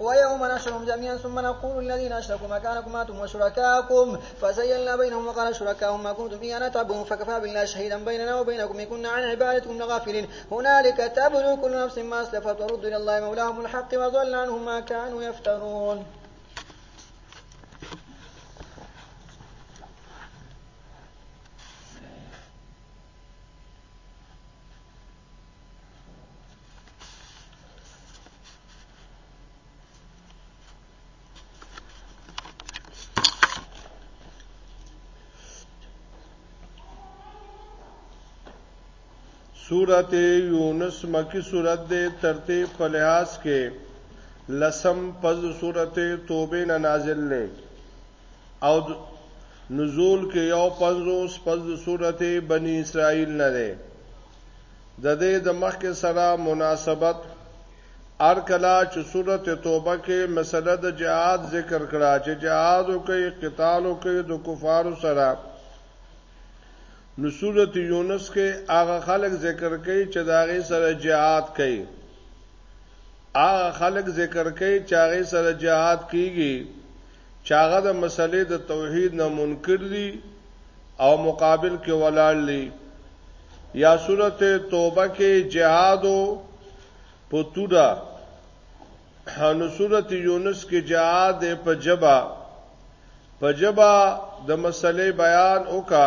ويوم نحشرهم جميعا ثم نقول الذين أشركوا مكانكم أنتم وشركاءكم فزيلنا بينهم وقال شركاءهم ما كنتم فيها تعبدون فكفى بالله شهيدا بيننا وبينكم إن كنا عن عبادتكم لغافلين هنالك تبلو كل نفس ما أسلفت ورد إلى الله مولاهم الحق وضل عنهم ما كانوا يفترون سورت یونس مکی سورت دے ترتیب په لحاظ کې لسم پز سورت توبه نه نازل لې او نزول کې یو پنځوس پز سورت بنی اسرائیل نه ده د دې د مخکې سره مناسبت ار کلا چې صورت توبه کې مسله د جهاد ذکر کړه چې جهاد او کوي قتال او کوي د کفارو سره نو صورت یونس کې هغه خلک ذکر کوي چې داغه سره جهاد کوي هغه خلک ذکر کوي چې هغه سره جهاد کیږي چې هغه د مسلې د توحید نه منکر دي او مقابل کې ولاړ دي یا سورت توبه کې جهاد او پتوډا نو سورت یونس کې جهاد په جبا په جبا د مسلې بیان وکا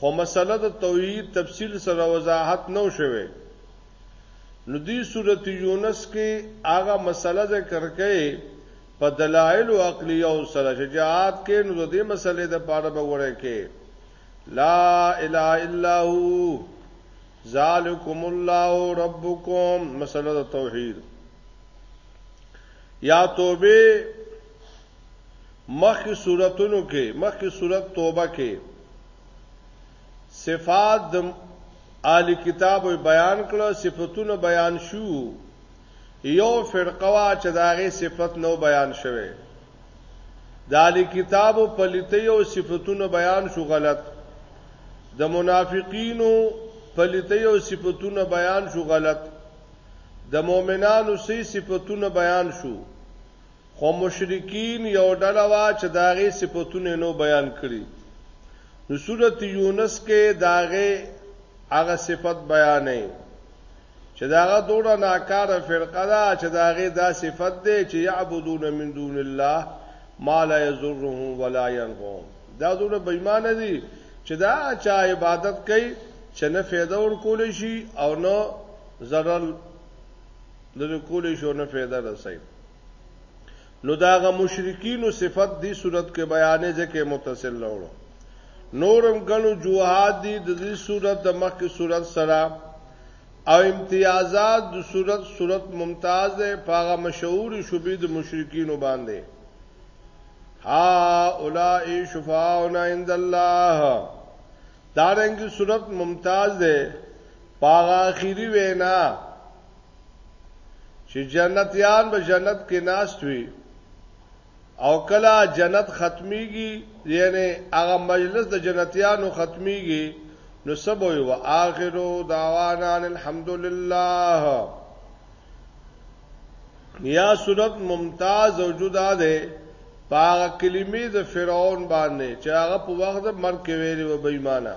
خو مسله د توحید تفصیل سره وضاحت نو شوه نو دی سورت یونس کې هغه مسله ذکر کړي په دلایل او عقلیه سره شجاعت کې نو د دې مسلې د پاره به وره کې لا اله الا هو ذالکم الله ربکم مسله توحید یا توبه مخکې سورتونو کې مخکې سورت توبه کې صفات د اهل کتاب بیان کړو صفاتونه بیان شو یو فرقه وا چې داغه صفت نو بیان شوه د اهل کتاب په لته یو صفاتونه بیان شو غلط د منافقینو په لته یو صفاتونه بیان شو غلط د مؤمنانو سي صفاتونه بیان شو خو مشرکین یو ډله وه چې د هغې صفتونه یې نو بیان کړي نو سورت یونس کې د هغې هغه صفت بیانې چې دا هغه دوړه ناکاره فرقه ده چې د هغې دا صفت دی چې یعبدون من دون الله ما لا یضرهم ولا ینفعهم دا دوړه بېمانه دي چې دا چا عبادت کوي چې نه فایده ورکول شي او نه ضرر لري کول شي او نه فایده رسوي نو داغه مشرکین صفت دی صورت کې بیانې ځکه متصل لوړو نورم غنو جوهات دی د دې صورت د مخ کې صورت سره او امتیازات د صورت صورت ممتاز ده پاغه مشهور شوبې د مشرکین باندې ها اولای شفاعنا عند الله دارنګي صورت ممتاز ده پاغه اخیری وینا چې جنتیان به جنت کې ناست وي او کله جنت ختميږي یعنی هغه مجلس د جنتیانو ختميږي نو سبو یو اخرو دعوانا الحمدلله یا صورت ممتاز وجودا ده پاغه کلمې د فرعون باندې چې هغه په وخت د مرګ کې ویلې و بېمانه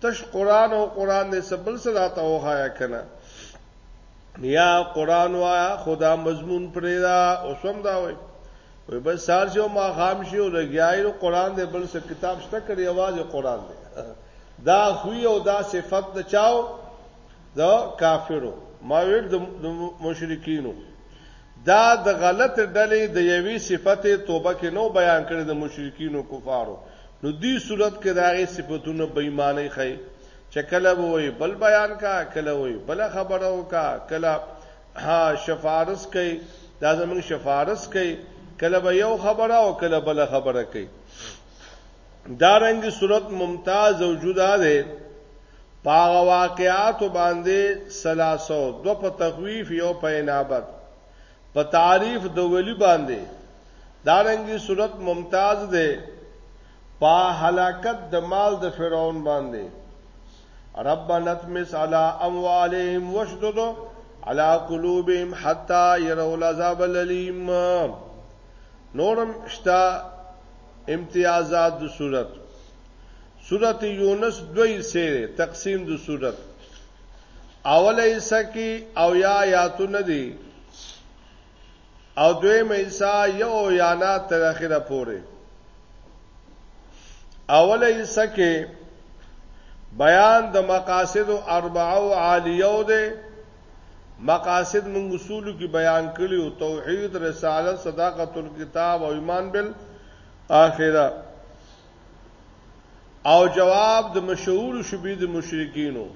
تش قران او قران دې سبل صدا ته وخایا کنه یا قران وایا خدا مضمون پرې دا اوسم دا وای وای بس سار شو ما خام شو لګیای نو قران دې بل څه کتاب شته کړی आवाज قران دې دا خوې او دا صفت د چاو دا کافرو ما ویل د مشرکینو دا د غلط ډلې د یوې صفت توبه کې نو بیان کړی د مشرکین او کفارو نو دی صورت کې داغه صفاتونه بې معنی خي چې کله وې بل بیان کا کله وې بل خبره وکا کله ها شفارس کوي دا زمون شفارس کوي کله به یو خبره او کله بل خبره کوي دارنګ صورت ممتاز او جدا ده په هغه واقعاتو باندې ثلاثه، دوه په تخویف یو په انابت، په تعریف د ولي باندې دارنګي صورت ممتاز دی په هلاکت د مال د فرعون باندې ربنا تمس على اموالهم واشدد على قلوبهم حتى يروا العذاب الالم نورم شتا امتیازات د صورت سورت یونس دوی سه تقسیم د سورت اوله ایسا کی او یا آیاتو ندی او دوی میسا یو یانا تر اخره پوره اوله ایسا کی بیان د مقاصد اربعه او عالیو ده مقاصد من اصول کی بیان کړي او توحید رسالت صداقت الكتاب او ایمان بل اخره او جواب د مشهور شبید مشرکینو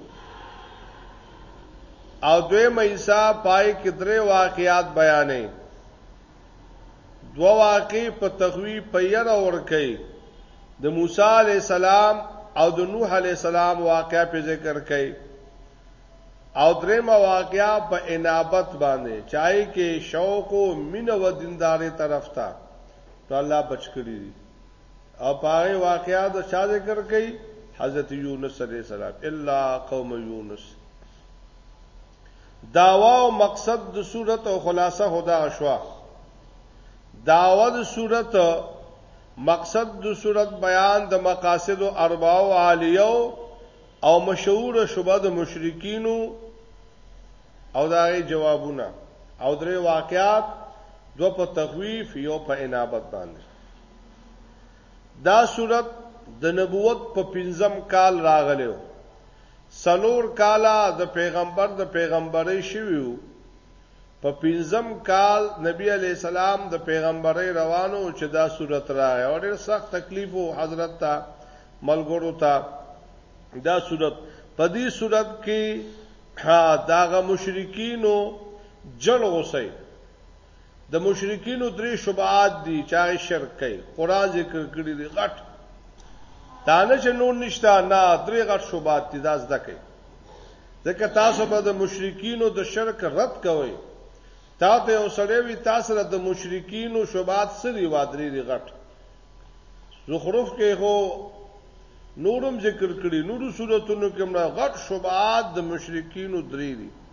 او دوی مېسا پای کې درې واقعات بیانې دو واقع په تخوی په ير اور کوي د موسی علی السلام او د نوح علی السلام واقعا په ذکر کوي او درې ما واقعا په انابت باندې چای کې شوق او مینه و دینداري طرف ته ته الله بچ کړی او پاره واقعات او چا ذکر کوي حضرت یونس علیہ السلام الا قوم یونس داوا او مقصد د صورت او خلاصه خدا شوا داوا د صورت مقصد د صورت بیان د مقاصد او اربع او عالیو او مشهور شوبه د مشرکینو او داغه جوابونه او درې واقعات دو په تخویف یو په انابت باندې دا صورت د نبوت په پنځم کال راغلی و سلور کاله د پیغمبر د پیغمبرۍ شوی و په پنځم کال نبی علی السلام د پیغمبرۍ روانو چې دا صورت راغی او ډېر سخت تکلیف و حضرت ته ملګرو ته دا صورت په دې صورت کې داغه مشرکینو جل غوسه د مشرکینو درې شبهات دي چې هغه شرک کوي قران ذکر کړی دی غټ دا نه چې نور نشته نه درې غټ شبهات دي دا زده کوي ځکه تاسو به د مشرکینو د شرک رد کوئ تا ته یو سړی وی تاسو د مشرکینو شوبات سری وادری دی غټ زخرف کې هو نورم ذکر کړي نورو صورتونو کې موږ غټ شوبات د مشرکینو درې دي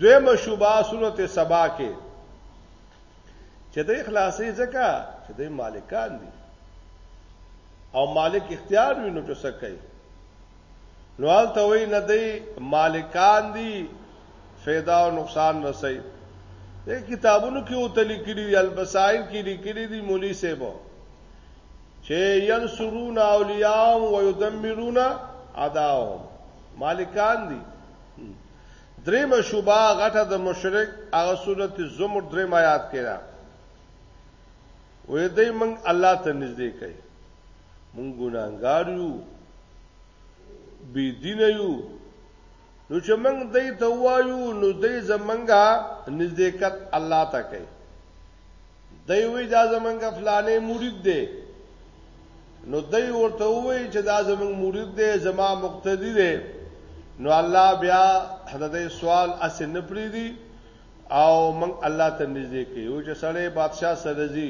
دویمه شوبه سورته سبا کې چې د اخلاصي ځکه چې د مالکان دي او مالک اختیار وي نو څه کوي نو حالت وي نه دی مالکان دي فایده او نقصان رسي د کتابونو کې او تل کړي البصائر کې لیکلي دي مولوی سیبو چې ينصرون اولیاء او يدمرون اعداءهم مالکان دي دریم شوبه غټه د مشرک هغه صورت زمر دریم آیات کې را وې دې موږ الله ته نږدې کړي موږ ګناګار یو بی دین یو نو چې موږ دې ته وایو نو دې زمنګا نزدېکت الله ته کوي دی وی دا زمونږ فلانه مرید دی نو دی ورته وی چې دا زمونږ مرید دی زما مقتدی دی نو الله بیا حضرت سوال اسن پری دی او من الله ته نږدې کوي او چې سړی بادشاہ سره زی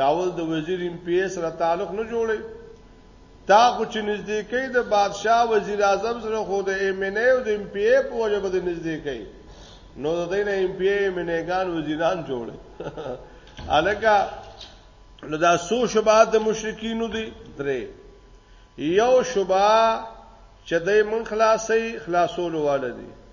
ناول د وزیر ایم پی اس سره تعلق نه جوړي تا خو چې نږدې کې د بادشاه وزیر اعظم سره خو د ایم ان ای او د ایم پی ای په وجه به نږدې کې نو د دین ایم پی ای ایم ان ای ګان وزیران جوړ الکه نو دا سو شبهات د مشرکینو دي درې یو شبهه چې دای من خلاصي خلاصول والدي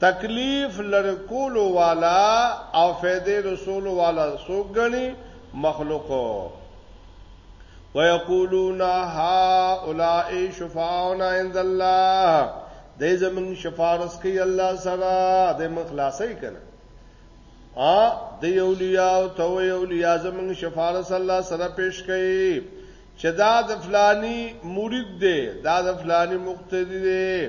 تکلیف لری کولو والا او فیدې رسولو والا څوک ګڼي مخلوقو ويقولون هؤلاء شفاعنا عند الله دې زمون شفارس کوي الله سره دې من خلاصي کنه ا دې اولیاء او تو اولیاء زمون شفارس الله سره پیش کوي چې دا د فلانی مرید دی دا د فلانی مقتدی دی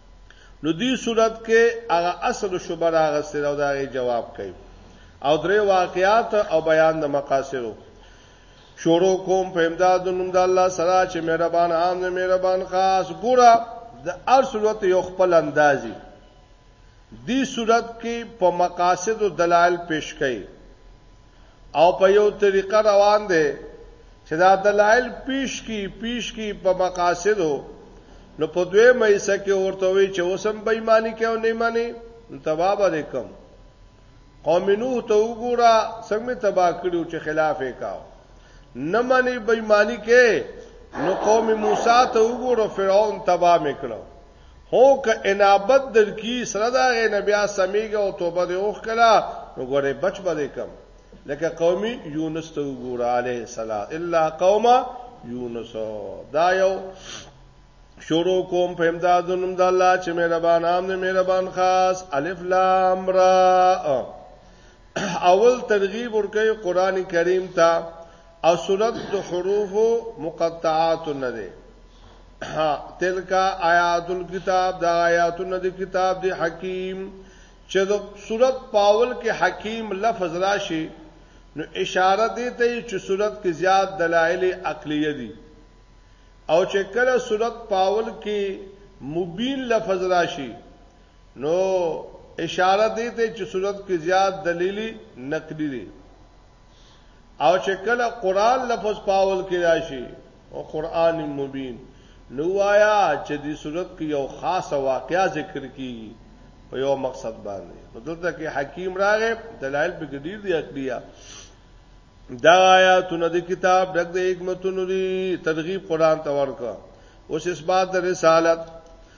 نو دی صورت کې هغه اصل شوبه راغسته او دا غي جواب کوي او درې واقعات او بیان د مقاصدو شروع کوم په امداد نوم د الله سره چې مهربان عام نه مهربان خاص ګوره د هر صورت یو خپل اندازي دی صورت کې په مقاصد او دلایل پیش کړي او په یو طریقه روان دی چې دا دلایل پیش کی پیش کی په مقاصدو نو په دوی مېسه کې ورته وی چې اوسم بېماني کې او نه مانی تبا به کوم قوم نوح ته وګوره څنګه تبا کړو چې خلاف یې کاو نه مانی بېماني کې نو قوم موسی ته وګوره فرعون تبا میکړو هو که انابت درکی سره د هغې نه بیا سمیږه او توبه دې وښکله نو ګورې بچ به دې کم لکه قوم یونس ته وګوره علیه السلام الا قوم یونس دا یو شروع کوم په امداد نوم د الله چې مهربان عام نه مهربان خاص الف لام را اول ترغیب ورکه قران کریم ته او صورت د حروف مقطعات نه ده تلک آیات الكتاب دا آیاتونه د کتاب دی حکیم چې د صورت پاول کې حکیم لفظ راشي نو اشاره دی ته چې صورت کې زیات دلایل عقلیه دي او چې کله صورت پاول کې مبین لفظ راشي نو اشاره دی ته چې صورت کې زیات دلیلی نقلی دي او چې کله قران لفظ پاول کې راشي او قران مبین نو آیا چې دې صورت کې یو خاص واقعیا ذکر کیږي په یو مقصد باندې نو دلته کې حکیم راغې دلایل به ګډیر دی عقلیه دا آیاتونه د کتاب دغه د حکمتونو دی ترغیب قران ته ورکا اوس اثبات د رسالت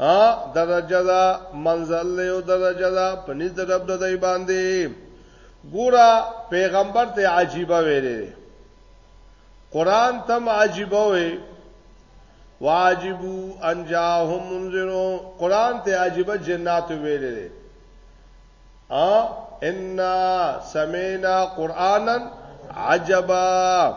ا درجه دا منزل له او درجه دا پنځ د رب د دی باندې ګورا پیغمبر ته عجیبه ویلې قران تم عجیبه وی واجبو انجاهم منذرو قران ته عجیبه جنات ویلې ا ان سمینا قرانا عجبا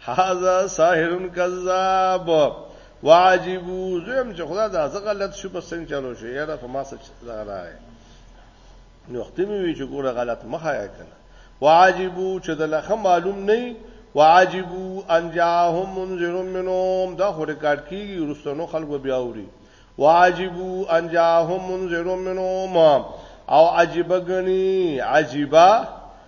هاذا ساحر کذاب واجبو زم چې خدا دا زه غلط شو بس څنګه چلو شو یاره خو ما سچ راغی نو وخت مې وی چې ګوره غلط مخه یا کنه واجبو چې د لخه معلوم نه واجبو ان جاءهم منذر منهم دا خو ریکارډ کیږي ورستنو خلکو بیا وری واجبو ان جاءهم منذر منهم او عجيبه غني عجيبه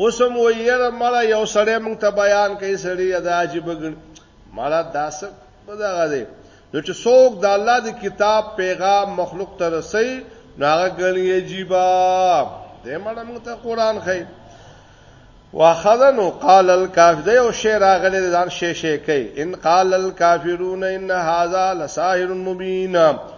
اوس هم وایي یاره مړه یو سړی مونږ ته بیان کوي سړی دا عجیب ګڼ مړه داس په دغه دی نو چې څوک د الله د کتاب پیغام مخلوق ته رسي نو هغه ګڼي عجیب دی مړه مونږ ته قران خي واخذنو قال الكافر دی او شعر راغلی ځان شې شې کوي ان قال الكافرون ان هذا لساحر مبين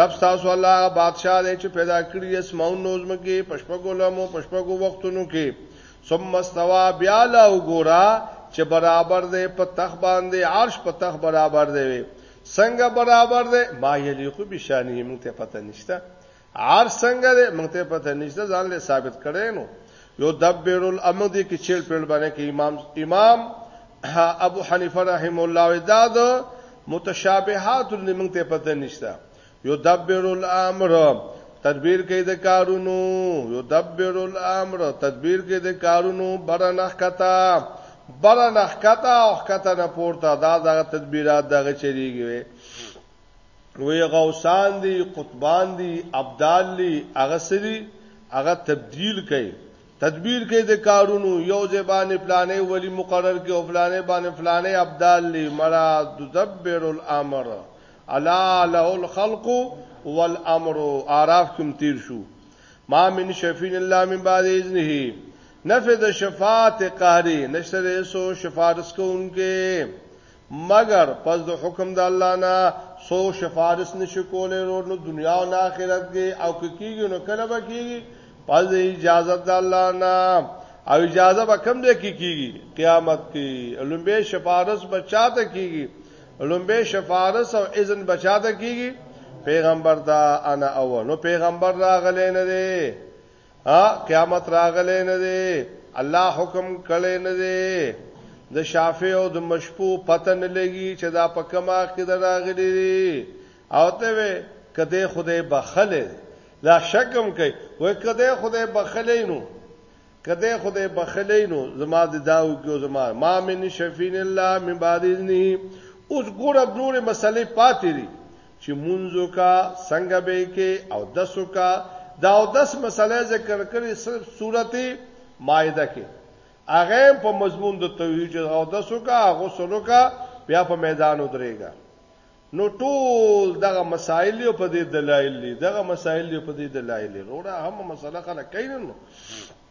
رب تاسو الله غ بادشاہ دی چې پیدا کړی اسماون نوزم کې پشپګو لمو پشپګو وختونو کې ثم استوا بیا لا وګورا چې برابر دی په تخ باندې عرش په تخ برابر دی وي څنګه برابر دی ما یلیق بشانی موږ ته پته نشته عرش څنګه دی موږ ته پته نشته ځان له ثابت کړي نو یو دبر الامر دی کې چیل پیل باندې کې امام امام ابو حنیفه رحم الله ودا د متشابهات لمن ته پته نشته یو دبر الامر تدبیر کې د کارونو یو دبر الامر تدبیر کې د کارونو برنخ کتا برنخ کتا او کتا نه پورته دا دغه تدبیرات دغه چریږي وی غوسان دی قطبان دی ابدال دی هغه سری هغه تبديل کړي تدبیر کې د کارونو یو زبانه پلانې ولی مقرر کې او پلانې باندې پلانې ابدال لی مرا تدبر الامر الا له الخلق والامر اعراف کوم تیر شو ما من شفین الله من بعد اذنه نفذ شفاعت قهری نشته سو شفارس کوونکې مګر پس د حکم د الله نه سو شفارس نشي کولای ورور نو دنیا او آخرت کې او کېږي نو کله به کېږي پس د اجازه د الله نه او اجازه به کم دی کې کېږي قیامت کې لومبه شفارس بچاته کېږي لومبه شفارس او اذن بچاته کېږي پیغمبر دا انا اول نو پیغمبر راغلی نه دی ها قیامت راغلې نه دی الله حکم کړي نه دی د شافعي او د مشپو پته نه لګي چې دا په کما کې دراغلي دي او ته وې کده خدای بخله دا شکم کوي وې کده خدای بخله نو کده خدای بخله نو زما د داو کې زما ما من شفین الله من بعد اذنه اوس ګور ابنور مسلې پاتې دي چی مونځ وکه څنګه به یې کې او دس وکه دا او دس مسله ذکر کړي صرف سورته مائده کې هغه په مضمون د توحید او دس وکه غسل وکه بیا په میدان ودرېګا نو ټول دغه مسائل یو په دې دلایل دي دغه مسائل یو په دې دلایل وروړه هم مسله خلک کین نو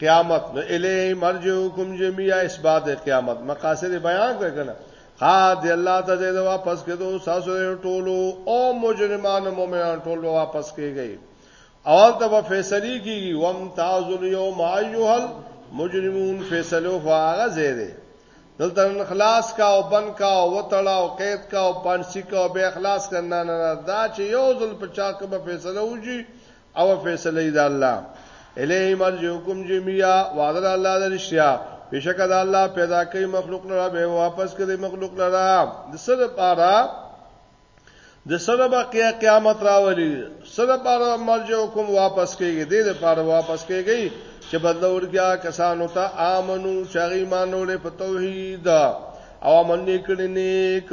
قیامت نو الیه مرجوکم جميعا اسباد قیامت مقاصد بیان کړ کنه ها دی الله ته دې واپس کېدو تاسو ټولو او مجرمان مؤمنان ټول واپس کېږي اول ته په فیصله کېږي وم تعذل یوم ایهل مجرمون فیصلو فاغه زیره دلته خلاص کا او بن کا او وتړه او قید کا او پانسی کا او به اخلاص کرنا نه دا چې یو ځل په چا کې به فیصله وږي او فیصله د الله الیه مرجوکم جميعا وعده د الله د رشیا بشک د الله پیدا کوي مخلوق لره به واپس کوي مخلوق لره د سر پارا د سر بقیا قیامت راولي سر پارا مرجوکم واپس کوي د دې پارا واپس کوي چې بدل ورګیا کسانو ته امنو چې ایمانو له توحید او امن کړي نیک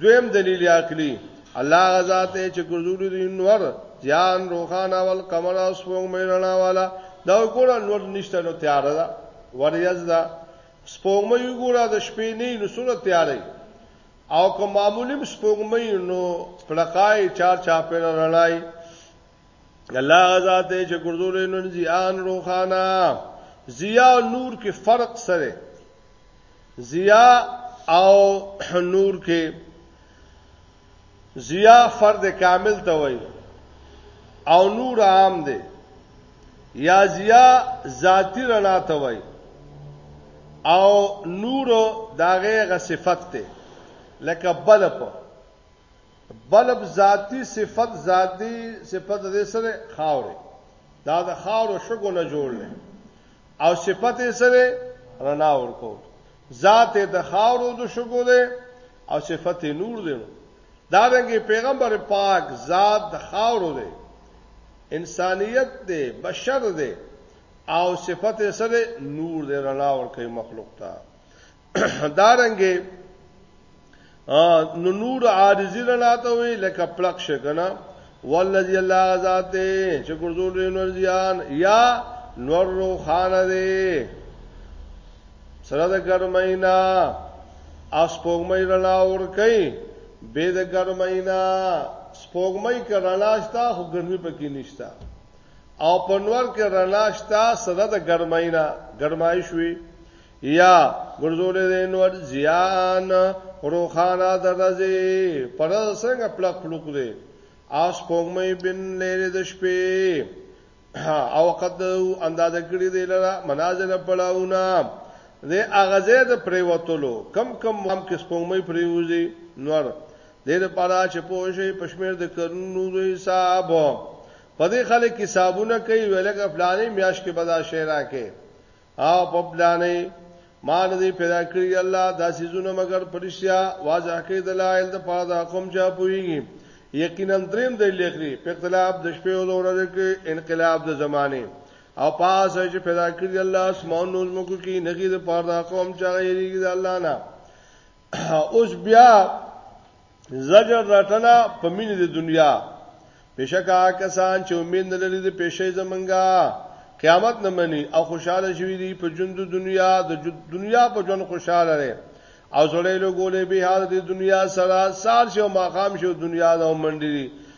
دویم دلیل عقلی الله غزا ته چې ګرځولې دي نور ځان روخانه ول قمر او سپوږ مې رڼا والا دا ګوره نور نشته نو تیار ده وریاز ده سپوږ مې ګوره د شپې نه نو سره تیارې او کوم معمولی سپوږ مې نو پړقای چار چا پر رڼای الله غزا ته چې ګرځولې نن زیان روخانا زیا نور کې فرق سره زیا او نور کې زیا فرد کامل ته وای او نور عام دی یا زیا ذاتی رڼا ته وای او نور داغه غ صفت ته لکه بلپ بلب ذاتي صفت ذاتي صفت دې سره خاورې دا د خاورو شګو نه جوړ دی او صفت یې سره رڼا ورکو ذات د خاورو د شګو دی او صفت نور دی دا رنګه پیغمبر پاک ذات د خاورو دی انسانیت دی بشر دی او صفت یې سره نور دی رڼا ورکوي مخلوق ته دارنګه نو نور عارضی رڼا ته وی لکه پلک شکنه والذي الله ذاته چې ګرځول نور زیان یا نور روخان دی سره د ګرمینا اس پوغمې رڼا ور کوي به د ګرمینا سپوږمۍ کې رڼا شته خو ګرمي پکې نشته او پنور کې رڼا شته سره د ګرمۍ نه ګرمایش وي یا ګرځولې دې نور زیان روخانه درځي پر څنګه پلک پلوک دې اس پوغمې بن لري د شپې او قد اندازه کړی دی لره منازل پړاوونه د اغازه د پریوتلو کم کم هم کې سپوږمۍ پریوزي نور د دې لپاره چې پوښي پښمیر د کرنو د حساب په دې خلک حسابونه کوي ولګه فلاني میاش کې بدا شعر راکې او په بلانې ما نه دی پیدا کړی الله دا سيزونه مگر پرشیا واضح کړي د لایل د پاره د قوم چا پويږي یقینا دریم د لخري په اختلاف د شپې او ورځې کې انقلاب د زمانه او پاس چې پیدا کړی الله اسمان نور مکو کې نګي د پاره د قوم چا یریږي د الله نه اوس بیا زجر رټنه په مینې د دنیا بشکا کسان چې امید نه لري د پېښې زمنګا قیامت نه مني او خوشاله شوي دي په ژوند د دنیا د دنیا په ژوند خوشاله لري او سړی له ګولې به حال د دنیا سره سال شو ماقام شو دنیا د منډي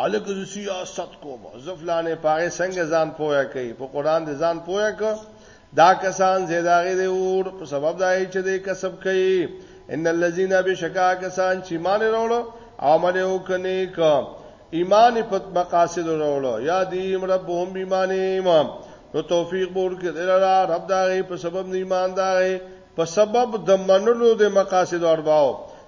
هلکه زه سیاست کوم زه فلانه پاره څنګه ځان پوهه کوي په قران دې ځان پوهه کو دا کسان زیداغه دی اور په سبب دا چې دې کسب کوي ان الذين بشکا کسان چې مان وروړو عمل وکني کو ایمان په مقاصد وروړو یا دی ربهم ایمان ایمان نو توفیق بور کې دلرا رب دا په سبب ایمان دا په سبب د منلو د مقاصد ارباو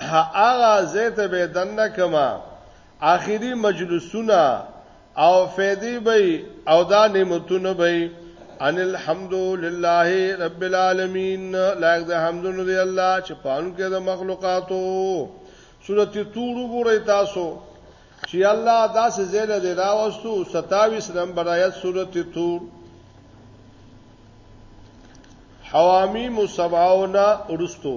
هغه زیت به دنه کما اخیری مجلسونه او فیدی به او دا نعمتونه به ان الحمد لله رب العالمین لایق د حمدونو دی الله چې پالون کې د مخلوقاتو سورته تور وګورئ تاسو چې الله داسې زیله دی راوستو 27 نمبر آیت سورته تور حوامی مصباونا ورستو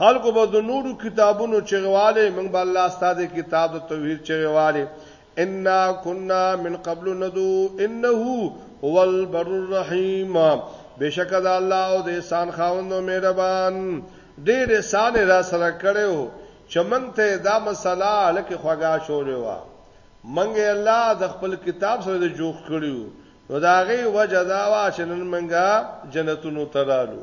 خلکو به د نورو کتابونو چغواله موږ به الله استاد کتاب د توحید چغواله ان كنا من قبل ندو انه هو البر الرحیم بشک د الله او د انسان خاوندو مهربان ډېر انسان را سره کړو چې موږ ته دا مسله الکه خوګه شوړې و موږ الله د خپل کتاب سره د جوخ کړیو نو دا غي وجه دا وا چې نن موږ جنتونو ترالو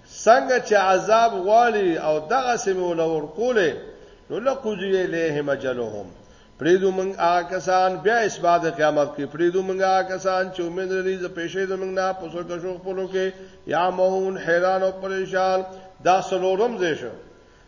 څنګه چې عذاب غواړي او دغسې مې ول ورکولی نو لقضي الیهم اجلهم پریدو موږ هغه کسان بیا اسباد قیامت کې پریدو موږ هغه کسان چې امید لري د پېښې زمنګ نه پسو کښو خپلو کې یا مون حیران او پریشان دا سلورم زیشو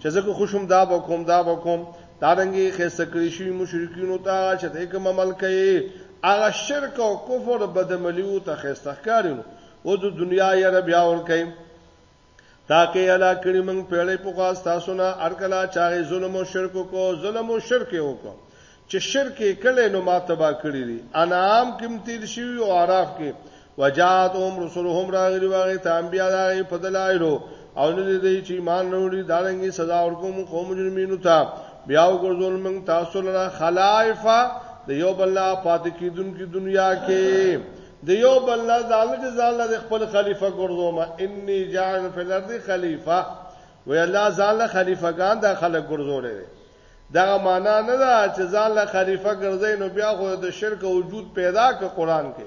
چې زکه خوشم دا وکوم دا وکوم دا رنګي خسته کړی شي مشرکین ته چې د کوم عمل کوي هغه شرک او کفر بدعملی او ته خسته کاری او د دنیا یې رب یا ور کوي تاکه الا کړي موږ پیړې په خاص تاسو نه ارکلا چاغي ظلم او شرک کو ظلم او شرک وکړو چې شرک یې کړی نو ما تبا کړی دی انعام کې هم تیر شوي او عراف کې وجاتهم رسولهم راغلي واغې ته انبیا راغلي په دلایلو او نه دې چې ایمان وروړي دا رنګي سزا ورکوم قوم مجرمینو ته بیا وګرځول موږ تاسو لپاره خلائفه د یو بل نه پاتې کیدونکو دنیا کې د یو بل نه ځاله چې ځاله د خپل خلیفہ ګرځوم انی جاعل فی الارض خلیفہ وی الله ځاله خلیفہ ګان د خلک ګرځولې دغه معنا نه ده چې ځان له خلیفہ ګرځي نو بیا خو د شرک وجود پیدا ک قران کې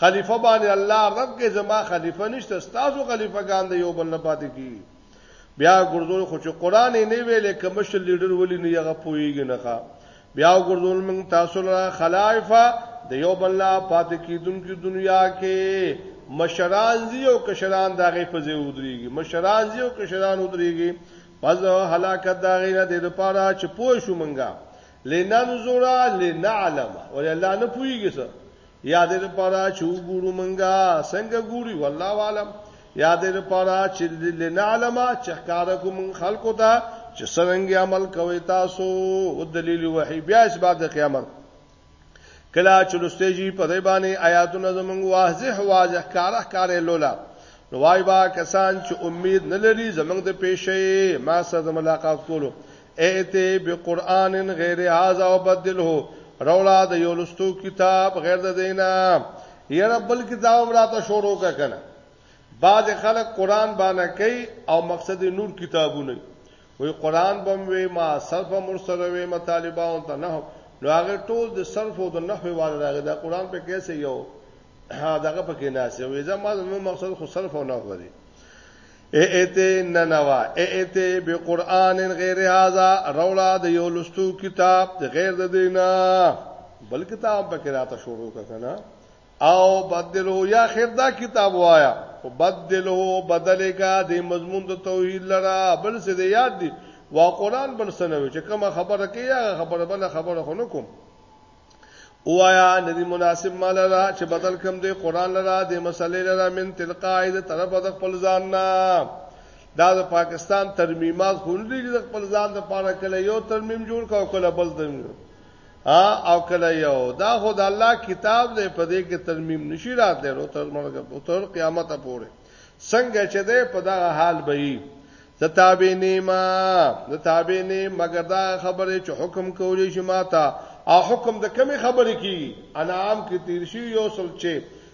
خلیفہ باندې الله رب کې زما خلیفہ نشته ستاسو خلیفہ ګان دی یو بل نه پاتې کی بیا ګرځول خو چې قران نه ویلې کمشل لیډر ولې نه یغه پویږي نه ښا بیا ګرځول موږ تاسو له خلایفه د یو بل نه پاتې کیدونکو دنیا کې مشران زیو کشران دغه په زیو دريږي مشران زیو کشران دريږي پس د هلاکت دا غیره د لپاره چې پوه شو مونږه لننظر لنعلم ول الله نه پويږي څه یا د لپاره چې وګورو مونږه څنګه ګوري والله عالم یا د لپاره چې لنعلم چې کار کوم خلقو ته چې څنګه عمل کوي تاسو او دلیل وحی بیا اسباد قیامت کلا چلوسته جی په دې باندې آیاتونه زمونږ واضح واضح کاره کاره لولا نو وای با کسان چې امید نه لري زمونږ د پیشې ما سره ملاقات کولو ایته بقران غیر هاذا وبدله رولا د یولستو کتاب غیر د دینا یا رب بل کتاب راته شروع کا کنه بعض خلک قران باندې کوي او مقصد نور کتابونه وی قران بم وی ما صرف مرسره وی ما طالبانو ته نه نو هغه ټول د صرف او د نحو واره راغی دا قران په کیسه یو دغه پکې ناسه وی زما نو مقصد خو صرف او نحو دی ایته ننوا ایته به قران غیر هاذا رولا د یو لستو کتاب د غیر د دینه بل کتاب پکې راته شروع کړه او بدلو یا خیر دا کتاب وایا او بدلو بدلګه د مضمون د توحید لره بل څه دی یاد دی وا قران بل سنوي چې کومه خبره کوي هغه خبره بل خبره خو نه کوم وایا ندی مناسب مال را چې بدل کم دی قران لره د مسلې لره من تلقای د طرف د خپل ځان نه دا د پاکستان ترمیمات خوندې د خپل ځان د پاره کله یو ترمیم جوړ کاو کله بل ترمیم او کله یو دا خو د الله کتاب دی په دې کې ترمیم نشی راتلی نو تر مرګ او تر قیامت پورې څنګه چې ده په دا حال به یې د تابع نیما د تابع نه مگر دا خبره چې حکم کولی شي ماته او حکم د کمی خبره کی انعام کې تیر شي یو سل چې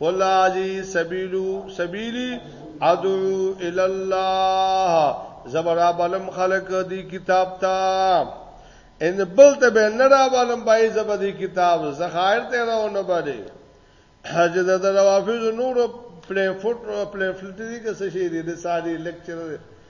قل علی سبیلو سبیلی ادعو الی الله زبرا بلم خلق دی کتاب تا ان بل ته به نه را بلم بای زبدی کتاب زخایر ته راو نه باندې حج د روافض نور پلان فوټ پلان فلټ دي که څه شي دي د ساري لیکچر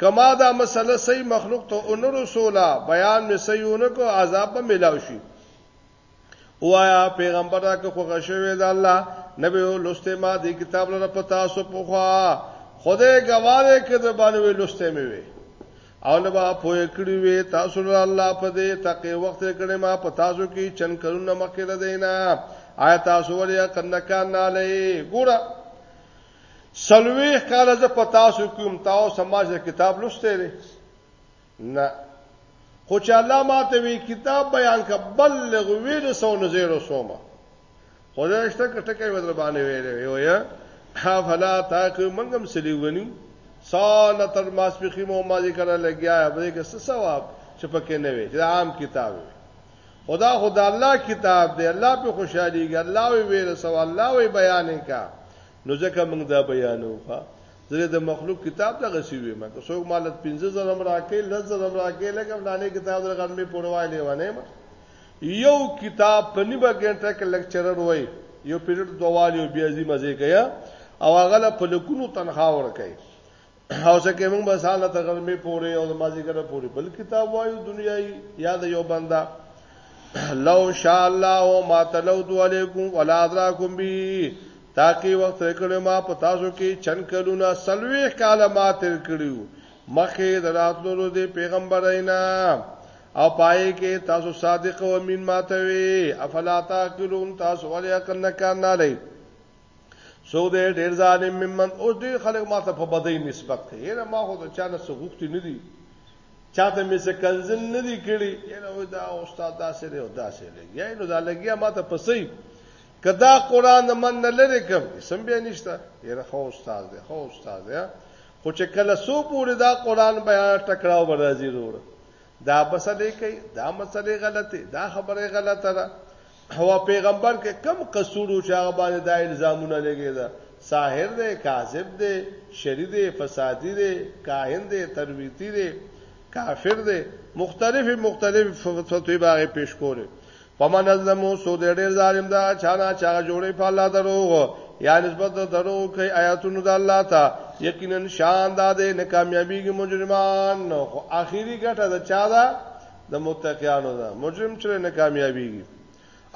که ما دا مسله صحیح مخلوق ته اونه رسوله بیان مې صحیح اونه کو عذاب به ملاو شي وایا پیغمبر دا که خوښ شوی دا الله نبی لسته ما دی کتاب لره پتا سو پوخا خدای گواهه کده باندې لسته مې وي او نه با پوی کړی وي تاسو له الله په دې تقي وخت کړي ما پتا سو کې چن کرونه مخکې ده دینا آیا تاسو ولیا کنه کان نه لې ګوره سلويخ کاله زه په تاسو کوم تاسو سماج کتاب لوسته لري نه خو چې الله ماته وی کتاب بیان ک بلغ وی د سو نظر وسوما خدای شته کټکې ودر باندې ویلې یو یا حفلا تاک منګم سلیونی سال تر ماسپخی مو مازی کړه لګیا به کې څه ثواب چې پکې نه وي چې عام کتاب وي خدا خدا الله کتاب دی الله په خوشاليږي الله وی ویل سو الله وی بیان کا نو ځکه موږ دا بیانو ښا زه د مخلوق کتاب ته غسی ویم که څوک مالت 15 زرم راکې لز زرم راکې لکه فلانه کتاب در غرمه پوروای لیوانه ما یو کتاب په نیمه ګنټه کې لیکچرر وای یو پیریډ دوال یو بیازي مزه کیا او هغه په لکونو تنخواه ورکړي او ځکه موږ به ساله ته غرمې پورې او مازیګر پورې بل کتاب وایو دنیاي یا د یو بنده لو شاء الله ما تلوت علیکم ولا ادراکم بی تاکي وخت کړو ما په تاسو کې چن کلونه سلوي کاله ما تیر کړیو مخه دراتلو دې پیغمبر اینا او پای کې تاسو صادق او امین ماته وي افلا تاکلون تاسو ولې عقل نه کار نه لئ سو دې ډیر ظالم ممن اوس دې خلک ما ته په بدی نسبت کوي یره ما خو ته چانه څه غوښتي نه دي چاته مې څه کنزل نه دي کړی یره وای دا استاد دا سره او دا سره یا نو دا لګیا ما ته پسې کدا قران من نه لری کوم سم بیا نشته یره خو استاد دی خو استاد دی خو چې کله سو پوری دا قران بیان ټکراو برازي وروړه دا مسلې کوي دا مسلې غلطه دا خبره غلطه ده هو پیغمبر کې کم قصور او چې هغه باندې دا الزامونه لګیدا ساحر دی کاذب دی شری دی فسادی دی کاهن دی ترویتی دی کافر دی مختلف مختلف فتوی باغې پیش کوله فمن ازلمو سو دې ډېر ظالم دا چانا چا جوړې په الله دروغ یا نسبت دروغ کوي آیاتونو د الله ته یقینا شان دا دې ناکامیابیږي مجرمان نو اخیری ګټه دا چا دا د متقیانو ده مجرم چې نه کامیابیږي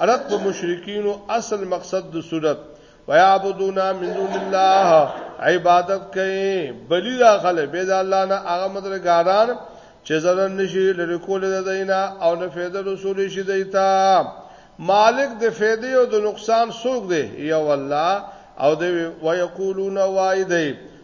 عرب په مشرکینو اصل مقصد د صورت ويعبدونا من دون الله عبادت کوي بلی دا خلک به د الله نه هغه مدرګاران چې زرن نشي لری کول د دینا او نه فایده رسول شي دیتا مالک د فایده او د نقصان سوق دی یو الله او د ويقولون وایدی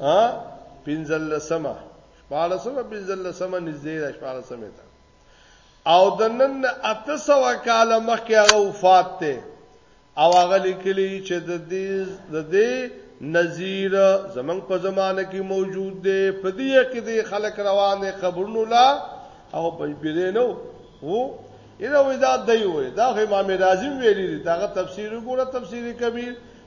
ها پنځل لسمه شپاله سمه پنځل لسمه نږدې ده شپاله سمه ته او د نن 800 کال مخکې هغه وفات ته او هغه لیکلی چې د دې د دې نذیر زمنګ په زمانه کې موجود دی په دې کې د خلک روان دي قبرونو لا او په بیره نو وو اله وې دا دی وې دا امام رازم ویلي دغه تفسیر وګوره تفسیر کبیر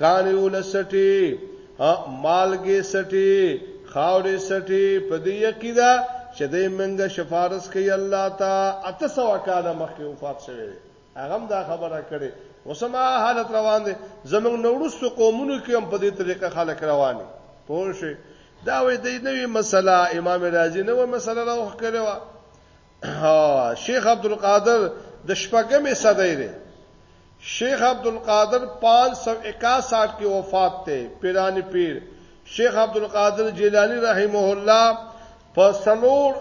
کاڼي ولسټي، مالګې سټي، خاورې سټي، په دې یقي ده چې دی منګه شفارس کوي الله ته، اته سوه کاله مخکې وفات شوی دی، هغه هم دا خبره کړې، اوس هم هغه حالت روان دی، زموږ نه وروسته قومونو کې هم په دې طریقه خلک روان دي، پوه شوې، دا وایي دی نوې مسله امام رازي نوه مسله راوښکلې وه، ها شیخ عبد القادر د شپږمې صدۍ دی شیخ عبد القادر 561 کې وفات ته پیرانی پیر شیخ عبد القادر جیلانی رحمه الله په سلور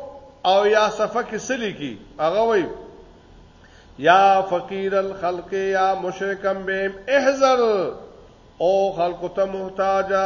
او یا صفه کې سلی کی هغه وای یا فقیر الخلق یا مشرکم بهم احذر او خلق ته محتاجا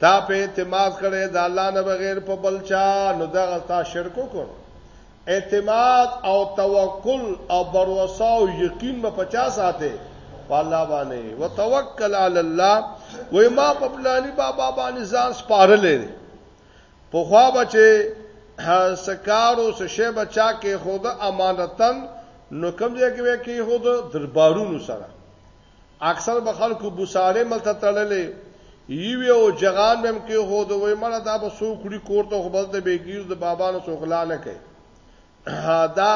تا په اعتماد کړی د الله نه بغیر په بل چا نو دغه تا شرک وکړ اعتماد او توکل او باروسه او یقین به پچا ساته په الله باندې وتوکل علی الله وای ما په پلاني بابا باندې ځان سپارلې په خوا بچي سکارو سشه بچا کې خود امانتن نو کوم ځای کې کې خود دربارونو سره اکثر به خلکو بوساړې ملته تړلې یوې او جغان بهم کې هو د وې مړه دا به سو کړی کور ته خپل ته بهګیر د بابا نو سوغلا نه کوي دا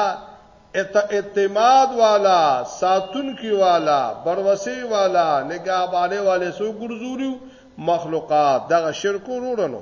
اعتماد والا ساتون کی والا بروسی والا نگاهبانه والے سو ګرځولیو مخلوقات دغه شرک ورورنو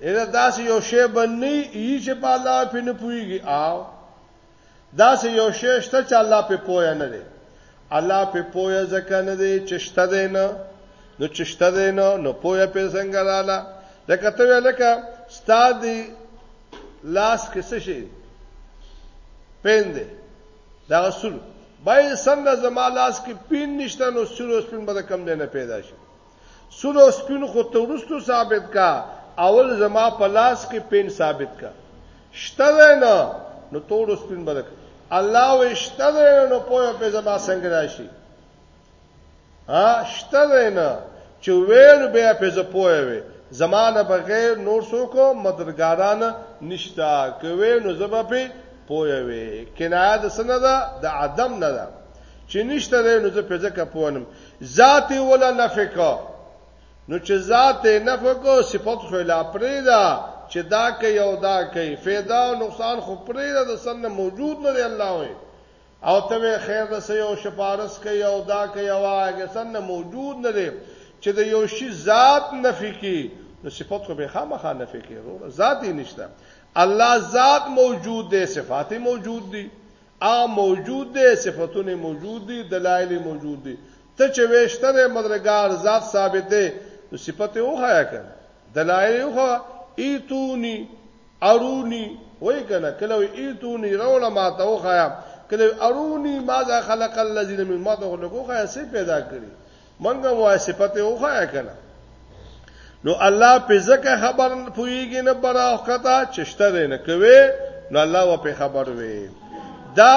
اېدا داسې یو شی باندې یی چې په الله په نه پويږي او داسې یو شی شته چې الله په پوهه نه دی الله په پوهه ځکه نه دی چې شته دی نه نو چې شته دی نه نو پوهه په څنګه رااله لکه ته لکه استاد لاس کې څه شي پیندې دا رسول بای څنګه زما لاس کې پین نشته نو سور اوس پین به کم دی نه پیدا شي سور او سپین خو ته ورستو ثابت کا اول زما په لاس کې پین ثابت کا شته نه نو تور او سپین بدک الله وشته نه نو پوهه په زما څنګه راشي ها شته نه چې ویل بیا په ز پوهه وي زمانه بغیر نور څوک مدرګاران نشتا کوي نو زبا په پوهه وي کنایه د سنده د عدم نه ده چې نشته دی نو زه په ځکه پوهنم ذات ولا نفق نو چې ذات نفق او صفت خو لا پریدا چې دا کوي او دا کوي फायदा او نقصان خو پریدا د سن موجود نه دی الله وي او ته خیر د سې او شپارس کوي او دا کوي او هغه سن موجود نه دی چې د یو شی ذات نفي کی نو صفات خو به خامخا نفي کی ذات یې نشته الله ذات موجود دی صفات موجود دي هغه موجود دی، صفتونه موجود دي، دلائل موجود دي، ته چې وې شته دی، مدرګار ذات ثابت دی، نو صفت یې وښایه کنه، دلائل یې وښایه، ایتونی ارونی وای کنه کله وی ایتونی روړه ما ته وخایا کله ارونی ماذا خلق الذين من ما ته خلقو خایا سي پیدا کړی منګه وای صفته وخایا کنه نو الله په ځکه خبر پویږي نه پر اوخته چشته نه کوي نو الله و په خبر وي دا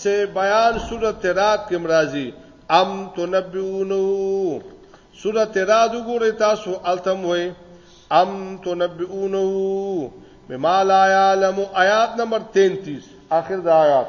سه بیان سورۃ رات کې مرাজি ام تنبئونو سورۃ رات وګورئ تاسو التم وي ام تنبئونو بما لا يعلم آیات نمبر 33 اخر د آیات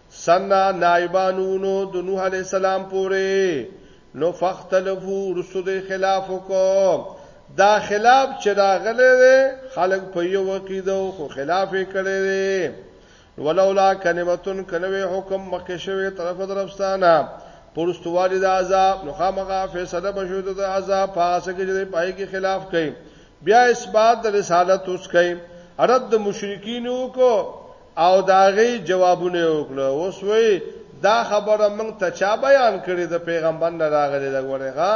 سنه نائبانو نو د نوح علیه السلام پورې نو فختلفو رسو د خلاف کو دا خلاف چې راغلی دی خلک په یو عقیده خو خلاف یې کړی دی ولولا کلمتون کنوې حکم مکه شوی طرف درفستانه پرستوالي د عذاب نو خامغه فیصله بشو د عذاب پاسه کې چې پای کې خلاف کړي بیا اثبات د رسالت اوس کړي رد مشرکینو کو او داغي جوابونه وکړه اوس وی دا خبره موږ ته چا بیان کړی د پیغمبر نه راغلی دا غوړې غا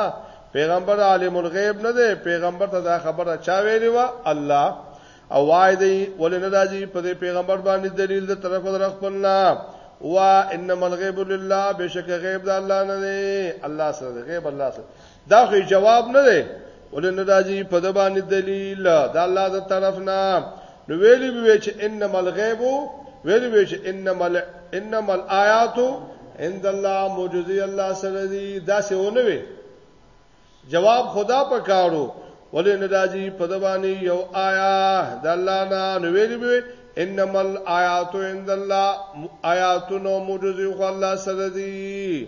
پیغمبر عالم الغیب نه دی پیغمبر ته دا خبره چا ویلی و الله او وای دی ولې نه راځي په دې پیغمبر باندې دلیل د طرف در خپل نه وا انما الغیب لله بشک غیب د الله نه دی الله سره غیب الله سره دا خو جواب نه دی ولنه راځي په د باندې دلیل دا الله د طرف نه نو ویلی به چې انما الغیب ویلی به چې انما انما الایات عند الله معجزه الله سره دی دا څه ونه وی جواب خدا پکارو ولې ناراضي په د باندې یو آیا د الله نه نو ویلی به انما الایات عند الله آیاتونو معجزه خو الله سره دی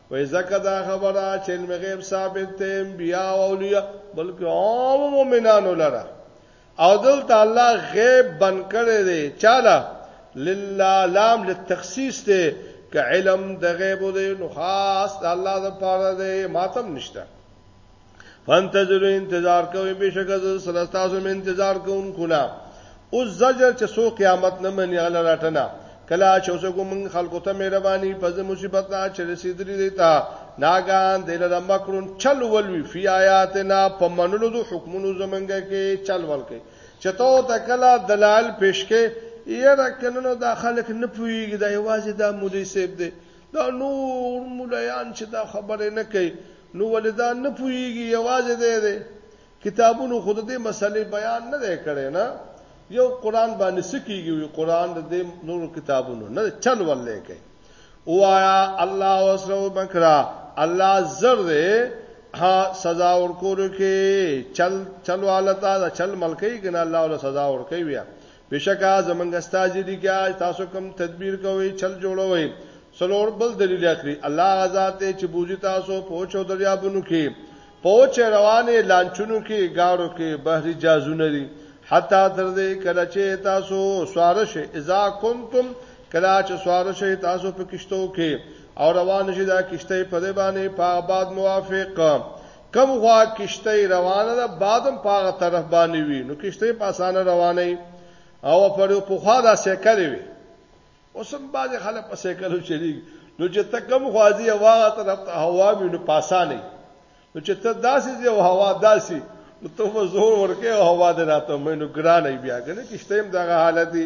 وای زکه دا خبره چې علم غیب ثابت دی انبیا او اولیاء بلکې عام مؤمنانو لره او دلته الله غیب بن کړی دی چاله لله لام للتخصیص دی که علم د غیب دی نو خاص د الله د پاره دی ماتم نشته فانتظروا انتظار کوئ بشک از سره تاسو مې انتظار کوونکو نه او زجر چې سو قیامت نه مني الله راټنا کله چې اوس کوم خلکو ته مهرباني په دې مصیبت نه چې رسیدلې دي تا ناګان دل د مکرون چل ولوي فی آیاتنا په منلو د حکمونو زمنګ کې چل ول کې چته ته کله دلال پیش کې یره کننو دا خلک نه پویږي دا یوازې دا مولوی سیب دی دا نور مولایان چې دا خبره نه کوي نو ولې دا نه پوهیږي یوازې دی دی کتابونو خود دې مسلې بیان نه دی کړی نه یو قران باندې سکیږي وی قران دې نور کتابونو نه چل ولې کوي وایا الله وسره مکرا الله زر دې ها سزا ورکول کې چل چلوالتا دا چل ملکی کنه الله ول سزا ورکوي بیا بشکا زمنګ استاجی دی کیا تاسو کم تدبیر کوي چل جوړوي سلور بل دلیل اخري الله غزاته چې بوزي تاسو پوهچو دریابونو کې پوهچ روانه لانچونو کې گاړو کې بحري جازونه دي حتا تر دې کله چې تاسو سوارش اذا کنتم کله چې سوارش تاسو په کشتو کې او روان شي دا کشته په دې باندې په آباد موافق کوم غوا کشتۍ روانه ده باد هم په هغه طرف باندې وي نو کشتۍ په اسانه روانه وي او پر پخوا دا سیکلې وي اوس هم بعضې خلک په سیکلو چلیږي نو چې ته کوم خوازي هغه طرف ته هوا وي نو په اسانه نو چې ته داسې دی او هوا داسې نو ته به زور ورکې او هوا دې راته مې نو ګرانه بیا کنه کشتۍ هم دغه حالت دی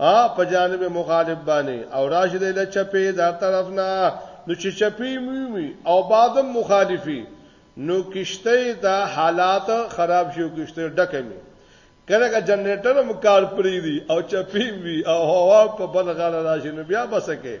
ها په جانب مخالف باندې او راشد له چپی دا طرف نه نو چې چپی مومي او بادم مخالفي نو کشته دا حالات خراب شي او کشته ډکه می کله که جنریټر هم کار پری دی او چپی وی او هوا په بل غاړه راشي نو بیا بسکه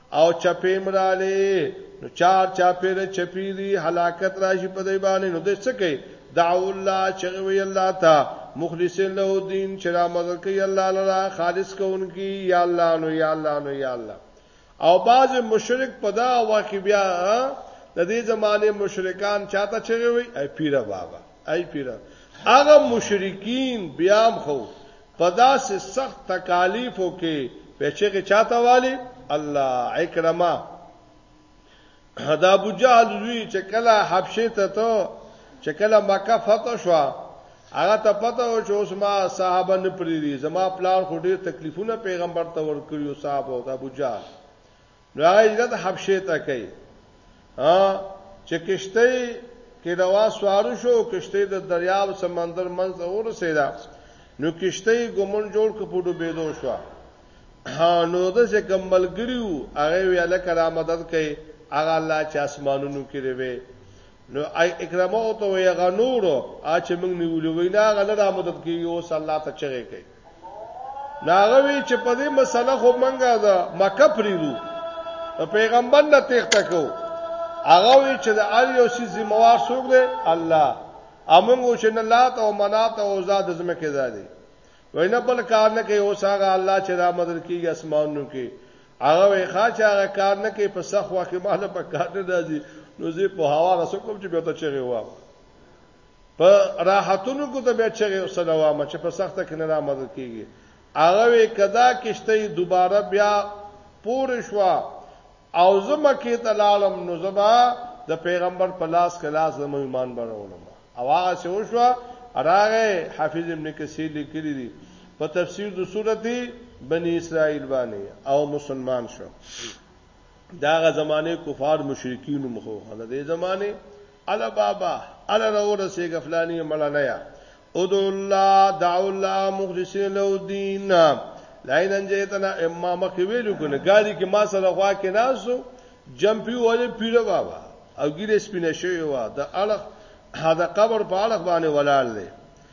او چپې مراله نو چار چاپیره چپی دی هلاکت راشي په دی باندې نو د څه کوي دعو الله چغوي الله تا مخلص له دین چې را مدد کوي الله لرا خالص کوونکی یا الله نو یا الله نو یا الله او بعض مشرک په دا واقع بیا د دې زمانه مشرکان چاته چغوي ای پیره بابا ای پیره هغه مشرکین بیا هم خو په داسې سخت تکالیفو کې په چغې چاته والی الله عکرمه دا ابو جهل زوی چې کله حبشه ته ته چې کله مکه فتح شو هغه ته پته و چې اوس ما صحابه نه پریری زما پلان خو ډیر تکلیفونه پیغمبر ته ورکړیو صحابه او ابو جهل نو هجرت حبشه ته کوي ها چې کشته کې روا سوار شو کشته د دریاب سمندر منځ ته ورسېده نو کشته ګمون جوړ ک په ډوبېدو شو ها نو د څه کملګریو هغه ویل کړه مدد کوي هغه الله چې اسمانونو کې دی نو اي اکرامو ته وي غنورو اچ موږ نیولې وینا غل را مدد کوي او صلی الله ته چغې کوي ناغوي چې په دې مسله خو منګه ده مکه پریرو د پیغمبر نه تخته کو هغه وی چې د ار یو سي ذمہوار څوک دی الله امنګو چې نه لات او منات او زاد زمکه زادي وینه بل کار نه کوي اوس هغه الله چې را مدد کیږي اسمانونو کې هغه وی ښا چې هغه کار نه کوي په سخوا کې مال په کار نه راځي نو زه په هوا رسو کوم چې به ته چغه واه په راحتونو کو ته بیا چغې او سلوامه چې په سخته کې نه را مدد کیږي هغه وی کدا کشته دوباره بیا پور شوا او زما کې تلالم نو زما د پیغمبر په لاس کې لاس زما ایمان برولم او هغه څه وشو راغه حافظ ابن کثیر لیکلی دی په تفسیر د سورته بنی اسرائیل باندې او مسلمان شو داغه زمانه کفار مشرکین مخو خنه دې زمانه الا بابا الا رو رسېګ فلانی ملنایا ادو الله دعو الله مخلصین له دین لاین انجیتنا امام کې ویلو کنه ګاډي کې ما سره خوا کې ناسو جمپی وله پیر بابا او ګیره سپینه شوی و د اړه دا قبر په اړه باندې ولاړ دی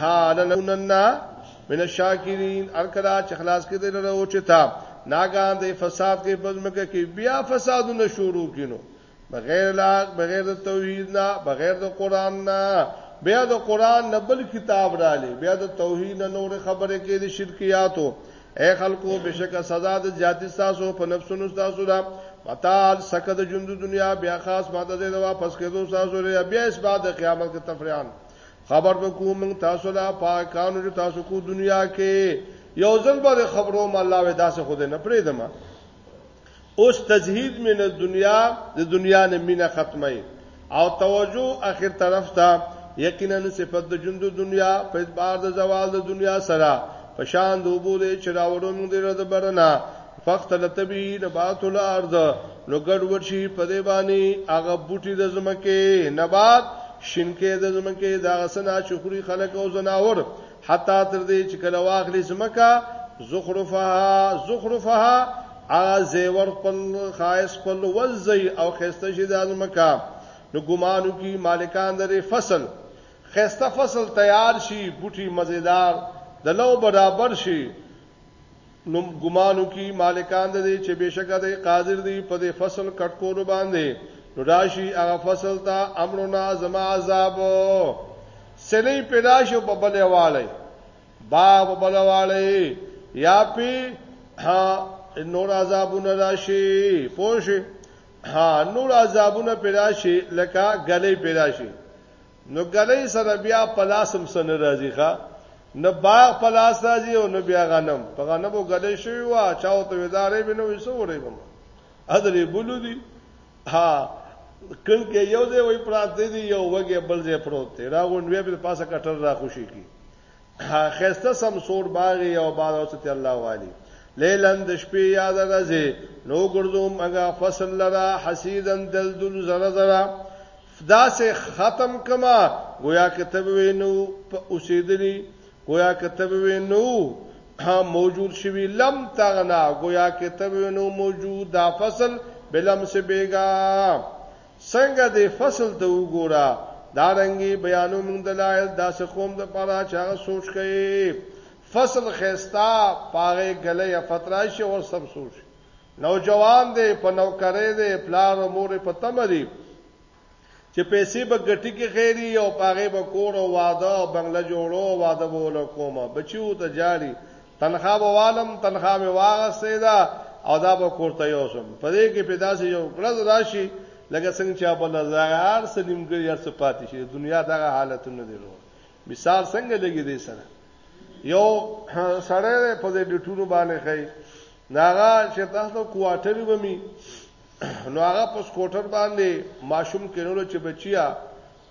ها لنوننا من الشاکرین ارکلا چې خلاص کې دې له او چې تا ناګان دې فساد کې بزمکه کې بیا فسادونه شروع کینو بغیر لا بغیر د توحید نه بغیر د قران نه بیا د قران نه بل کتاب را لې بیا د توحید نه نور خبره کې د شرکیاتو اے خلکو بشک سزا د جاتی تاسو په نفسونو تاسو دا متال سکه د ژوند دنیا بیا خاص ماده دې واپس کېدو تاسو لري بیا اس بعد قیامت کې تفریان خبر وکوم موږ تاسو لا پاکانو چې تاسو کو دنیا کې یو ځل به خبرو ما الله ودا څه خو دې نه پرې دما اوس تزهید من دنیا د دنیا نه مینه ختمه او توجه اخر طرف ته یقینا صفت د ژوند دنیا په اعتبار د زوال د دنیا سره پشان دوبو دې چراوړو موږ دې رد برنا فختلت به د باطل ارض نو ګډ وشي په دې باندې هغه بوټي د زمکه نبات شینکې د زمکه دا غسنا چې خوري خلک او زناور حتی تر دې چې کله واخلې زمکه زخرفها زخرفها ا زیور خپل خاص خپل وزي او خسته شي د زمکه نو ګمانو کې مالکان درې فصل خسته فصل تیار شي بوټي مزیدار د لو برابر شي نو ګمان وکړي مالکان د دې چې بشکه دی قادر دی په دې فصل کټ کولو باندې نو راشي هغه فصل ته امرنا زما عذاب سلی پیدا شو په بلې والی با په بلې والی یا پی ها نور عذابونه راشي پوه شي ها نور عذابونه پیدا شي لکه غلې پیدا شي نو ګلۍ سره بیا په لاس هم څه نه راځي ښه نه باغ په لاس راځي او نه بیا غنم په غنمو ګلۍ شوي وه چا ورته ویل دا ریبې نه وي څه وریبم ادرې بولو دي ها کل کې یو ځای وای پراته دی یو وګه بل ځای پروت دی راغون وی په پاسه کټر را خوشي کی خسته سم سور باغ یو باغ او ست الله والی لیلن د شپې یاد راځي نو ګرځوم هغه فصل لرا حسیدن دلدل زره زره داسې ختم کما گویا که ته به نو په اوسېدلی گویا که ته به نو موجود شوی لم تغنا گویا که ته به نو موجود دا فصل بلم سے بیگا څنګه دې فصل ته وګوره دا رنګي بیانو موږ دلایل داسې قوم د پاره چې هغه سوچ کوي فصل خيستا پاره غلې فترایشه او سب سوچ نوجوان دی په نوکرې دی پلار او مور په تمه دي چې پیسې به ګټي کې خیری او پاغه به کور او واده او بنگله جوړو او واده به ول کومه بچیو ته جاری تنخوا به والم تنخوا می واغسته دا او دا به کوړته یو سم په دې کې پیدا سي یو کړز راشي لکه څنګه چې په لزار سلیم ګر یا صفات شي دنیا دغه حالتونه دي ورو مثال څنګه لګي دې سره یو سړی په دې ډټونو باندې خای ناغه چې تاسو کوارټر ومي نو هغه په سکوټر باندې ماشوم کینولو چې بچیا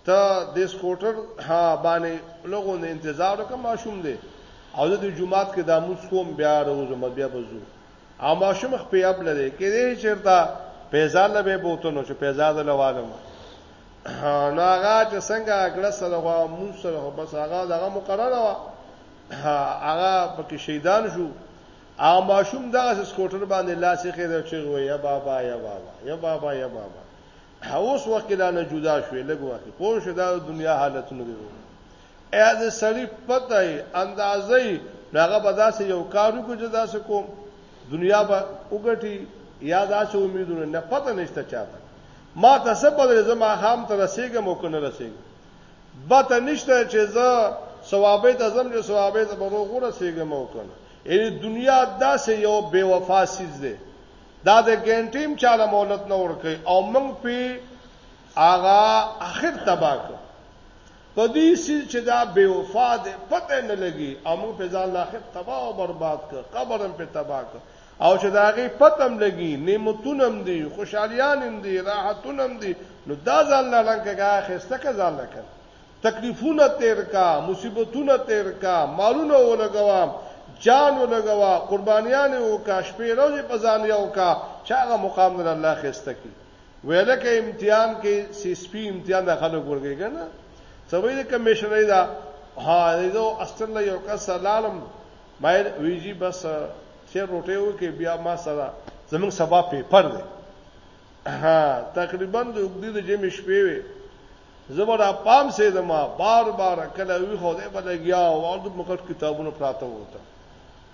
ته د سکوټر ها باندې لغو نه انتظار وکړه ماشوم دی او د جمعات کې د اموس کوم بیا روز مد بیا بزو او ماشوم خپیاب لري کې دې چیرته پیزال به بوته نو چې پیزاد لوالم نو هغه چې څنګه اګړه سره غو مون سره بس هغه دغه مقرره وا هغه پکې شهیدان شو او ماشوم دغه سکوټر باندې لاس یې خېده چې وې یا بابا یا بابا یا بابا یا بابا اوس وخت لا نه جدا شوې لګ وخت پوه شو دا دنیا حالت نه دی ایا د سړی پته ای اندازې هغه به داسې یو کارو کو چې داسې کوم دنیا به وګټي یا داسې امیدونه نه پته نشته چاته ما ته څه په زما خام ته رسیدم او کنه رسیدم بته نشته چې زه ثوابې ته زم چې ثوابې ته بروغ رسیدم او کنه یعنی دنیا داسې یو بے وفا سیز دی دا د ګینټیم چاله مولت نه ورکه او موږ په آغا اخر تباک په دې سیز چې دا بے وفا دی پته نه لګي او موږ په ځان لا اخر تباہ او برباد ک قبرم په تباہ ک او چې دا غي پتم لګي نعمتونم دي خوشحالیانم دي راحتونم دي نو دا ځان لا لنکه غا خسته ک ځان لکه تکلیفونه تیر کا مصیبتونه تیر کا مالونه ولګوا جان ولګوا قربانیان وکا شپې روزي په ځان یو کا چاغه مقام در الله خسته کی ویله کې امتحان کې سی اس پی امتحان د خلک ورګي کنه سوي د کمشنري دا ها زه استرل یو کا سلام ما ویجی بس چې روټه و کې بیا ما سره زمون سبا پیپر دی ها تقریبا د وګړي د جمع شپې وي زبر پام سي دما بار بار کله وی خو دې بلګیا او ورد مکټ کتابونه پراته وته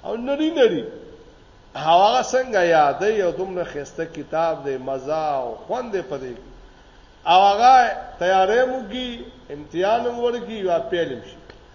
او نری نری هغه څنګه یادې یو دومره خسته کتاب دې مزه او خوند په دې او هغه تیارې موږي امتحان ورګي یا پیلم شي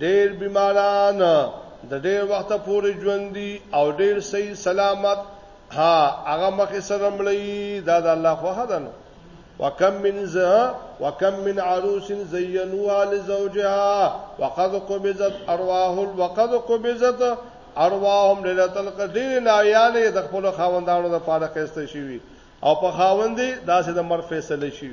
ډېر بیماران د ډېر وخت پورې ژوندي او ډېر صحیح سلامت ها هغه مخ سره مړی دا د الله خو هدن وکم من ز وکم من عروس زینوا لزوجها وقد قبضت ارواح وقد قبضت ارواحهم ليله القدر ناریانه د خپل خاوندانو د پاره کېسته شي او په خاوندې داسې د مر فیصله شي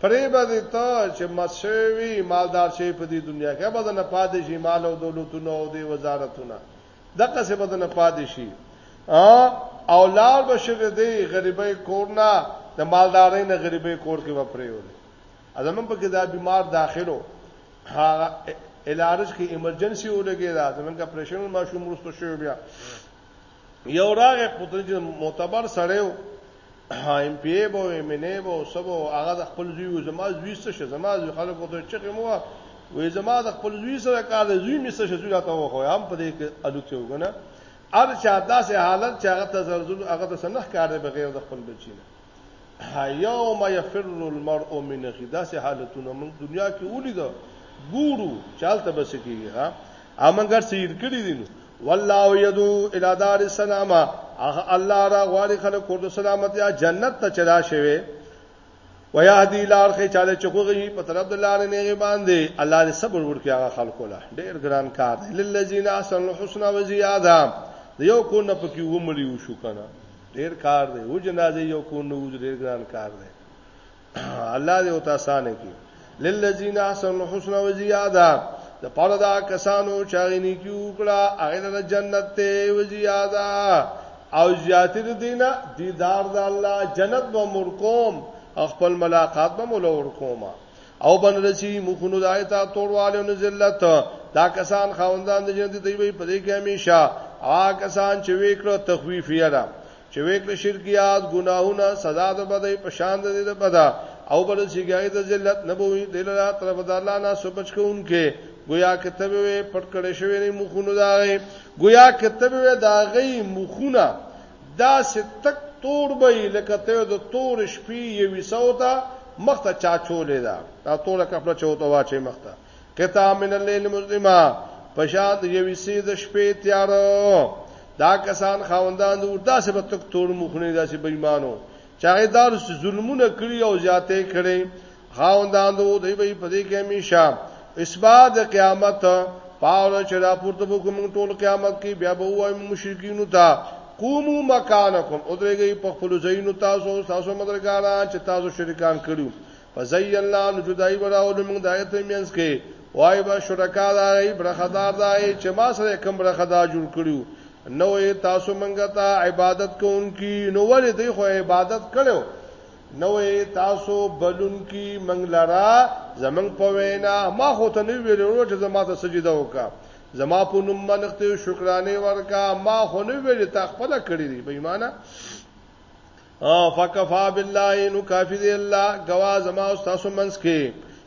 پرې به دې ته چې مست شوی وي، مالدار شوی په دې دنیا کې به درنه پاتې شي مال او دولتونه او دې وزارتونه دقسې به درنه پاتې شي او لار به شي د دې غریبۍ کور نه د مالدارۍ نه غریبۍ کور کې به پرېولې ازمن په کې دا بیمار داخلو هغه الارج کې ایمرجنسي ولګي دا زمونږه پرېشن ماشوم رسو شو بیا یو راغه پوتنه چې معتبر سړی و ایم پی ای بو ایم ان ای بو سبو هغه د خپل زوی و زما زوی څه شه زما زوی خلکو ته چې مو وې زما د خپل زوی سره کار د زوی می څه شه زوی راته وخو هم په دې کې الوت یو غنه ار چا داسې حالت چې هغه ته زلزل هغه ته سنخ کار دی بغیر د خپل بچی نه یوم یفر المرء من اخی دا سه حالتونه موږ دنیا کې ولید ګورو چالت بس کیږي ها امنګر سیر کړی دي نو والله یدو الی دار السلام هغه الله را غواړي خلک کور د سلامت یا جنت ته چلا شوی ويهدي لار خې چاله چخوږي په طرف د لار نه باندې الله دې صبر ورکړي هغه خلکو له ډېر ګران کار دی للذین احسن الحسن وزیاده یو کو نه پکې ومړي وشو کنه ډیر کار دی او جنازه یو کو نو ډیر ګران کار دی الله دې او تاسو نه کی للذین احسن الحسن و زیاده د پاره دا کسانو چې غنی کیو کړه هغه د جنت ته و زیاده او زیاتې د دینه دیدار د الله جنت به مور کوم خپل ملاقات به مولور کومه او بنل شي مخونو د آیت توړوالو نه ذلت دا کسان خوندان د جنت دی وي په دې کې همیشه آ کسان چې وکړه تخویف یې را چې وکړه شرکیات ګناهونه سزا د بدی په شان د دې د بدا او بل شي ګای د ذلت نه بوي د لرا طرف د الله نه سوچ کوونکې گویا کتب وې پټ کړې شوې نه مخونو دا غي گویا کتب وې دا غي مخونه داسې تک تور به يي لکه ته د تورې شپې يوي سو ته مخ ته چا چولې ده دا توره کپړه چې وته واچې مخ ته قطع من الليل مظلمه پشان د یوي سي د شپې تیار دا کسان خاوندان د داسې به تک تور مخونه داسې بېمانو چاغې دار ظلمونه کړی او زیاتې کړي خاونداندو دی به په دې کې همیشه اسباد د قیامت پاول چې دا پورته وکم ټول قیامت کې بیا به وایم مشرکین ته قومو مکانکم ادرګي په خپل زینو تاسو تاسو مدرګانا چې تاسو شریکان کړیو فزینا نجدای وراول موږ دایته مینس کې وای به شرکا دای برخدار دای چې ما سره کوم برخدار جوړ کړیو نو تاسو منګه ته عبادت کوونکی نو ولې دوی خو عبادت کړو نوې تاسو بلون کی منګ لرا زمنګ پوینا ما خو ته نو ویلو چې زما ته سجده وکا زما په نوم منښتې شکرانه ورکا ما خو نو ویل تا خپل کړی دی بې ایمانه او فکفا بالله نو کافی دی الله گوا زما او تاسو منس کې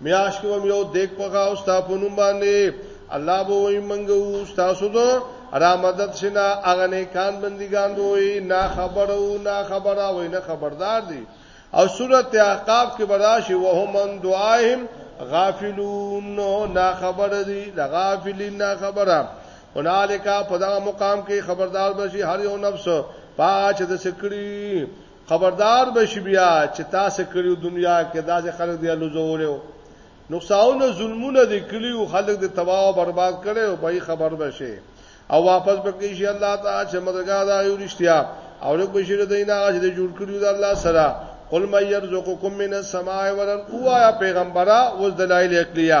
میاش کوم یو دیک پخا او ستا په نوم باندې الله به وي منګو تاسو ته را مدد شنا اغنه کان بندګان دوی نا خبرو نا خبره وي نه خبردار دي او سورته احقاف کې براشي وهم ان دعاهم غافلون نا خبر دي لغافلین نا خبره هنالک په دا مقام کې خبردار بشي هر یو نفس پاچ د سکړي خبردار بشي بیا چې تاسو کړیو دنیا کې داسې خلک دی لوزولیو نقصانونه ظلمونه دي کړیو خلک د تباہ او برباد کړي او به خبر بشي او واپس بکې شي الله تعالی چې مدرګا دا یو رښتیا او لږ بشیر دینه چې د جوړ کړیو د الله سره قل مې يرزقکم من السماء والارض اوایا پیغمبره اوس دلایل عقلیه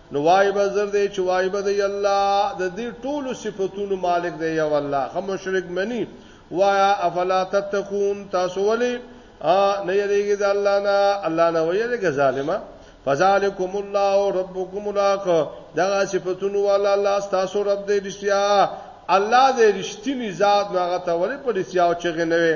نو وای به زر دی چې وای به دی الله د دې ټولو صفاتونو مالک دی یو الله هم مشرک منی وایا افلا تتقون تاسو ولی ا نه یریږي د الله نه الله نه ویریږي ظالما فذالکم الله ربکم الاخ دا صفاتونو والا الله تاسو رب دې رښتیا الله دې رښتینی ذات هغه ته ولی په رښتیا او چغې نه وي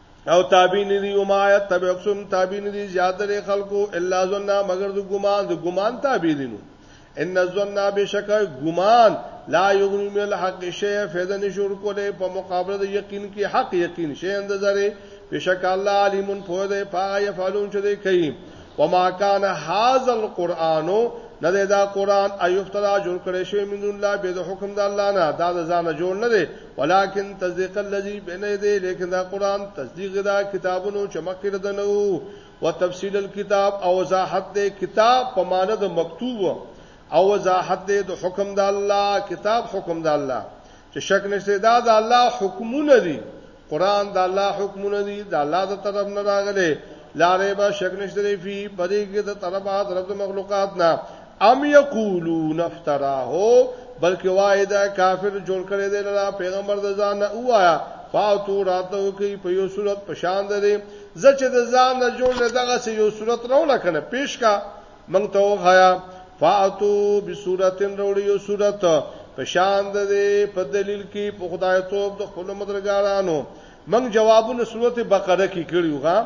او تابع ندی او ما تابع اکثر تابع ندی زیاتره خلکو الا ظن مگر د ګمان د ګمان تابع دي نو ان الظن بشک ګمان لا یغنی من الحق شیء فیدا نشور کوله په مقابله د یقین کې حق یقین شی اند زره بشک الله علیم په دې پا یفعلون چې دی کوي وما کان هاذا القرآن نه دی دا قران ایفترا جوړ کړی شوی من الله به د حکم د الله نه دا د ځان جوړ نه دی ولكن تصديق الذي بين يديه لیکن دا قران تصدیق دا کتابونو چې مخکې دنو او تفصیل الكتاب او وضاحت د کتاب په معنی د مکتوب او وضاحت د حکم د الله کتاب حکم د الله چې شک نشته دا د الله حکمونه دي قران د الله حکمونه دي د الله د طرف نه راغلي لاره به شک نشته دی فی پدې کې د طرفه طرف مخلوقات نه ام یقولون افتراه بلکې وای دا کافر جوړ کړی دی لاره پیغمبر د ځان نه وایا فاتو راته کوي په یو صورت پشان دی زه چې د ځان نه جوړ نه دغه سه یو صورت راول کنه پیش کا مونږ ته وخایا فاتو بصورتن راول یو صورت پشان دی په دلیل کې په خدای توپ د خپل مدرګارانو موږ جوابونه سورته بقره کې کړیو ها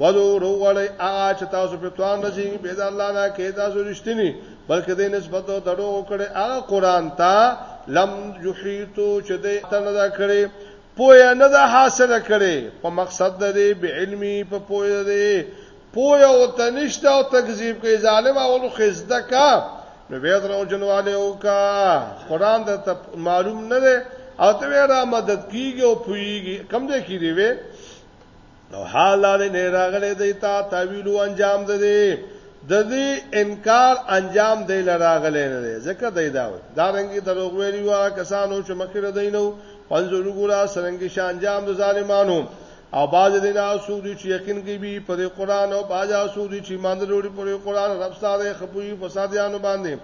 ودو وروړی هغه چې تاسو په توان نشي به د الله نه کې تاسو رښتینی بلکې د نسبت او دړو کړي هغه قران ته لم یحیتو چې د تنه دا کړي پوهه نه ده حاصله کړي په مقصد د علمي په پوهه ده پوی او ته نشته او تکذیب کوي ظالم او خزده کا نو بیا درو جنواله وکا قران د معلوم نه دی او ته را مدد کیږي او پویږي کم دی کیږي وی نو حال لري نه راغله دی تا تعویل او انجام ده دی د دې انکار انجام دی لراغله نه دی ځکه دی دا وي دا رنګي دروغ ویلی وا کسانو چې مخکره دینو پنځو ګورا سرنګي شان انجام د ظالمانو او باز دې نه سودی چې یقین کې به پر قران او باز سودی چې مان وروړي پر قران رب ساده خپوی فساد یانو باندې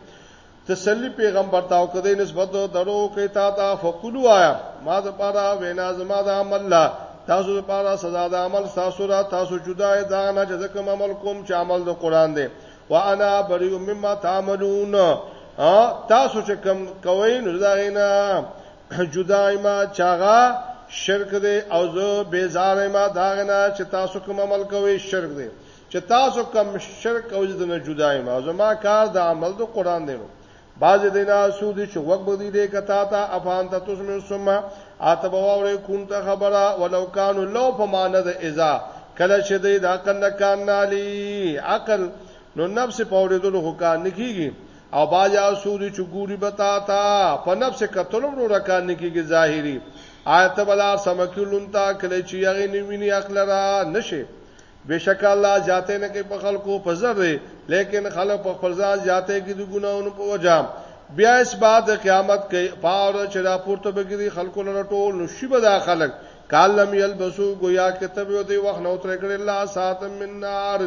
تسلی پیغمبر تاو کده نسبت درو کې تا تا فقلوا آیا ما د پاره وینا زما د عمل لا تاسو د پاره سزا د عمل تاسو را تاسو جدا دا نه چې کوم عمل کوم چې عمل د قران دی وانا بری مما تعملون تاسو چې کوم کوین رضاینا جدا ما چاغه شرک دی او زه بیزار ما داغه نه چې تاسو کوم عمل کوئ شرک دی چې تاسو کوم شرک او زه نه جدا ما زما کار د عمل د قران دی نو باز دینا سود چې وګ بدی دې کتا تا افان ته تاسو مې سمه اتب واورې کون ته خبره ولو کان لو فمانه د اذا کله چې دې د عقل نه کان نالي عقل نو نفس پوری دلو هو کار نکیږي او باز هغه څوک دی چې ګوري به تا ته په نفس کتلو وروره کار نه کېږي ظاهري آیت بلا سمکی لونتا کله چې هغه نیویني عقل را نشي بشک الله ذاته نه کې په خلکو په زر دی لیکن خلک په خپل ځان ذاته کې د ګناونو په وجه بیا اس بعد قیامت کې پاور چې را پورته بګری خلکو لره ټول نو شی به دا خلک کالم یلبسو گویا کتب یو دی وخت نو تر کړه الله ساتم من نار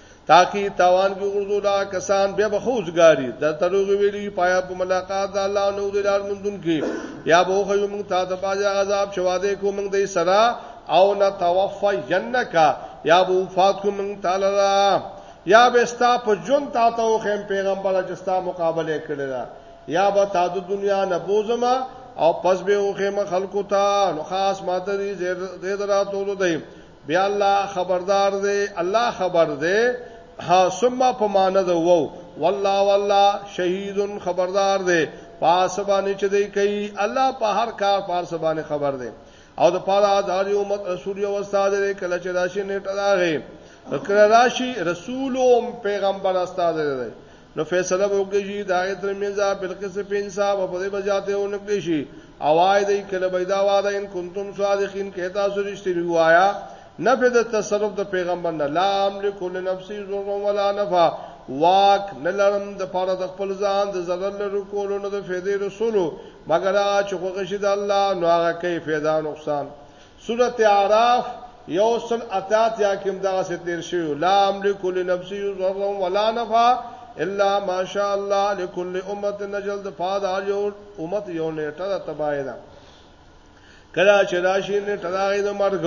تاکي تاوان کې غرضو دا کسان بیا به خوځګاری د تروغ ویلی پایا په ملاقات الله نو د لار مندون کې یا به خو یو موږ ته د باجا عذاب شواده کو موږ دې سرا او نه توفی جنک یا به وفات کو موږ تعالی را یا به ستا په جون تا ته خیم پیغمبر چې ستا مقابله کړی دا یا به تا د دنیا نه بوزما او پس به خو خیم خلقو ته نو خاص ماته دې زیر دې دراتو دی بیا الله خبردار دی الله خبر دی ها ثم په معنی د وو والله والله شهید خبردار دی پاس باندې چې دی کوي الله په هر کار پاس باندې خبر دی او د پاره د هر امت رسول یو استاد دی کله چې راشي نیټه راغی کله راشي رسول او پیغمبر استاد دی نو فیصله وکړي شي دا تر منځه بل قسم په انصاف او په دې بجاته او نکړي شي اوای دې کله بيدا واده ان کنتم صادقین کې تاسو رښتینی وایا نه په د تصرف د پیغمبر نه لا املک لنفسي ضر ولا نفع واک نه لرم د پاره د خپل ځان د ضرر لرو کولو نه د فیدې رسولو مګر چې خوښ شي د الله نو هغه کوي فیدا نقصان سورت اعراف یو سل اتا تیا کې همدغه څه تیر شوی لا املک لنفسي ضرا ولا نفع الا ما شاء الله لكل امه نجل د فاد یو امت یو نیټه د تبای ده کله چې راشي نیټه راغی د مرګ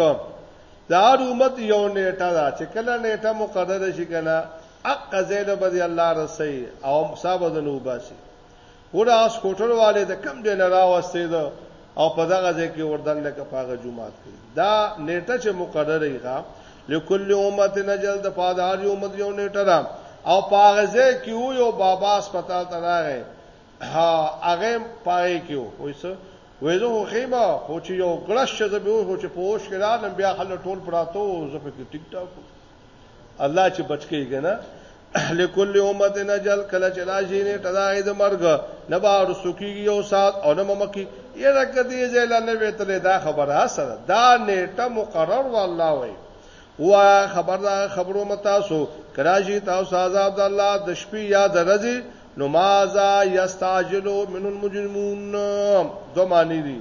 دا امت یو نیټه ده چې کله نیټه مقدره شي کنه اق زید بدی الله رسي او صاحب د نو باسي خو دا سکوټر والے د کم ځای نه راوستې ده او په دغه ځای کې وردن لکه پاغه جمعات کې دا نیټه چې مقرره ای غا لکل امت نجل د پادار یو امت یو نیټه ده او پاغه ځای کې یو بابا سپتال ته راغی ها هغه پاره کې وای څه وای زه خېما خو چې یو ګړش چې زه به خو چې پوښ کړه نن بیا خل ټول پراتو زه په ټیک ټاک الله چې بچ کیږي نه لکل امت نجل کله چې راشي نه ټدای د مرګ نه به رسوکیږي یو سات او نه ممکی یې راکې دې ځای لاندې وتلې دا خبره سره دا نیټه مقرر والله وای وا خبر دا خبرو متاسو کراشي تاسو عذاب د الله د شپې یا د ورځې نو مازا یستعجلوا من المجرمون دو معنی دي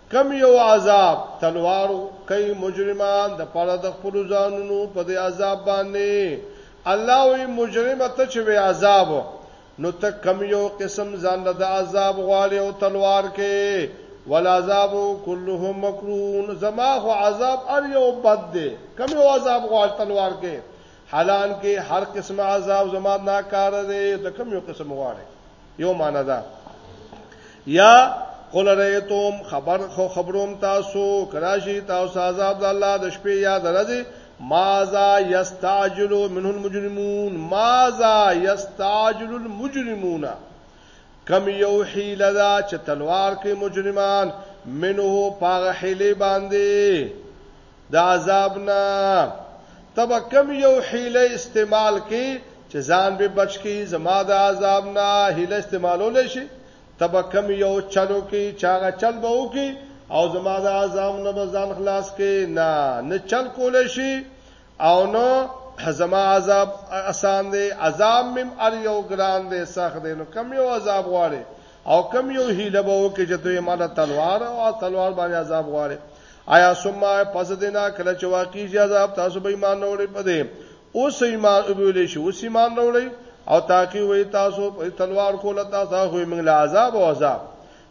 کم یو عذاب تلوارو کوي مجرمان د پاره د خپل ځانونو په دې عذاب باندې الله وی مجرمه ته چې وی عذاب نو ته کم یو قسم ځان له د عذاب غواړي او تلوار کې ولعذاب كله مکرون زما خو عذاب ار یو بد دی کم یو عذاب غواړي تلوار کې حالان کې هر قسم عذاب زما نه کار دی ته کوم یو قسم غواړي یو معنا ده یا قل رایتم خبر خو خبروم تاسو کراشی تاسو عذاب د الله د شپې یا درځي ماذا یستعجل منه المجرمون ماذا یستعجل المجرمون کم یو حیله دا چې تلوار کوي مجرمان منه پاغه حیله باندې د عذاب نه تب کم یو حیله استعمال کی چې ځان به بچ کی زما د عذاب نه حیله استعمالول شي تب کم یو چلو کی چاغه چل به وکي او زما د عذاب نه به ځان خلاص کی نه نه چل کول شي او نو زما عذاب آسان دی عذاب مم ار یو ګران دی سخت دی نو کم یو عذاب غواړي او کم یو حیله به وکي چې دوی مال تلوار او تلوار باندې عذاب غواړي آیا ثم پس دینا کله چې واقع شي عذاب تاسو به ایمان نه وړي پدې اوس ایمان ویلې شي اوس ایمان نه وړي او تاکي وې تاسو په تلوار کوله تاسو هغه موږ له عذاب او عذاب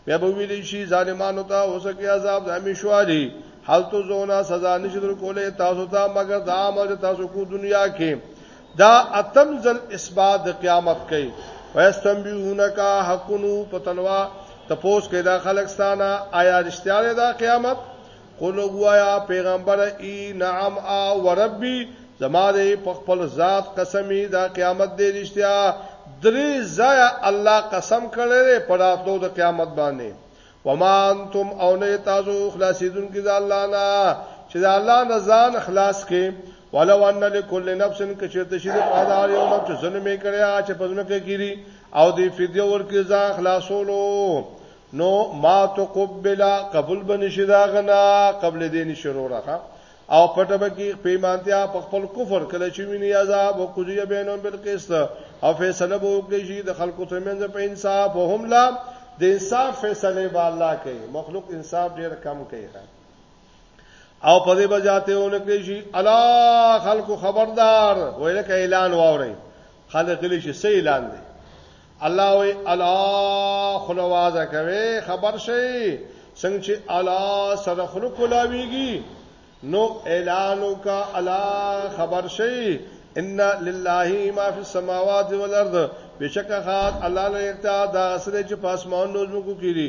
بیا به ویلې شي ظالمانو ته اوس کې عذاب د همیشوالي حالت زونه سزا نشي در کوله تاسو ته مګر دا عمل تاسو کو دنیا کې دا اتم ځل اثبات د قیامت کوي ويستنبيهونك حقنو پتنوا تپوس کې دا خلک ستانه آیا رښتیا ده دا قیامت قل وایا پیغمبر ای نعم ا وربي زما دې په خپل ذات قسمی دا قیامت دې رښتیا درې ځای الله قسم کړی پر راتلو د قیامت باندې وما انتم او نه تاسو خلاصیدون کی د الله نه چې د الله نه ځان خلاص کې ولو ان لكل نفس کشرت شید قضا یو نفس ظلمې کړی چې پزنه کې کیری او دی فدیه ورکه ځان خلاصولو نو ما تقبل قبول بنشي دا غنا قبل دین شروع راخه او پټه به کی پیمانتیا په خپل کفر کله چې ویني عذاب او قضی بینهم بالقسط او فیصله به وکړي شي د خلکو ترمنځ په انصاف او هم لا د انصاف فیصله به الله کوي مخلوق انصاف ډیر کم کوي او په دې بجاته ونکړي شي الا خلکو خبردار ویل کې اعلان واوري خلک لې شي سې اعلان دی الله وی الا خلوازه کوي خبر شي څنګه چې الا سره خلق لاويږي نو اعلان کا الا خبر شي ان لله ما فی السماوات والارض بشک خاص الله له اختیار دا سره چې پاسمانو زمکو کړي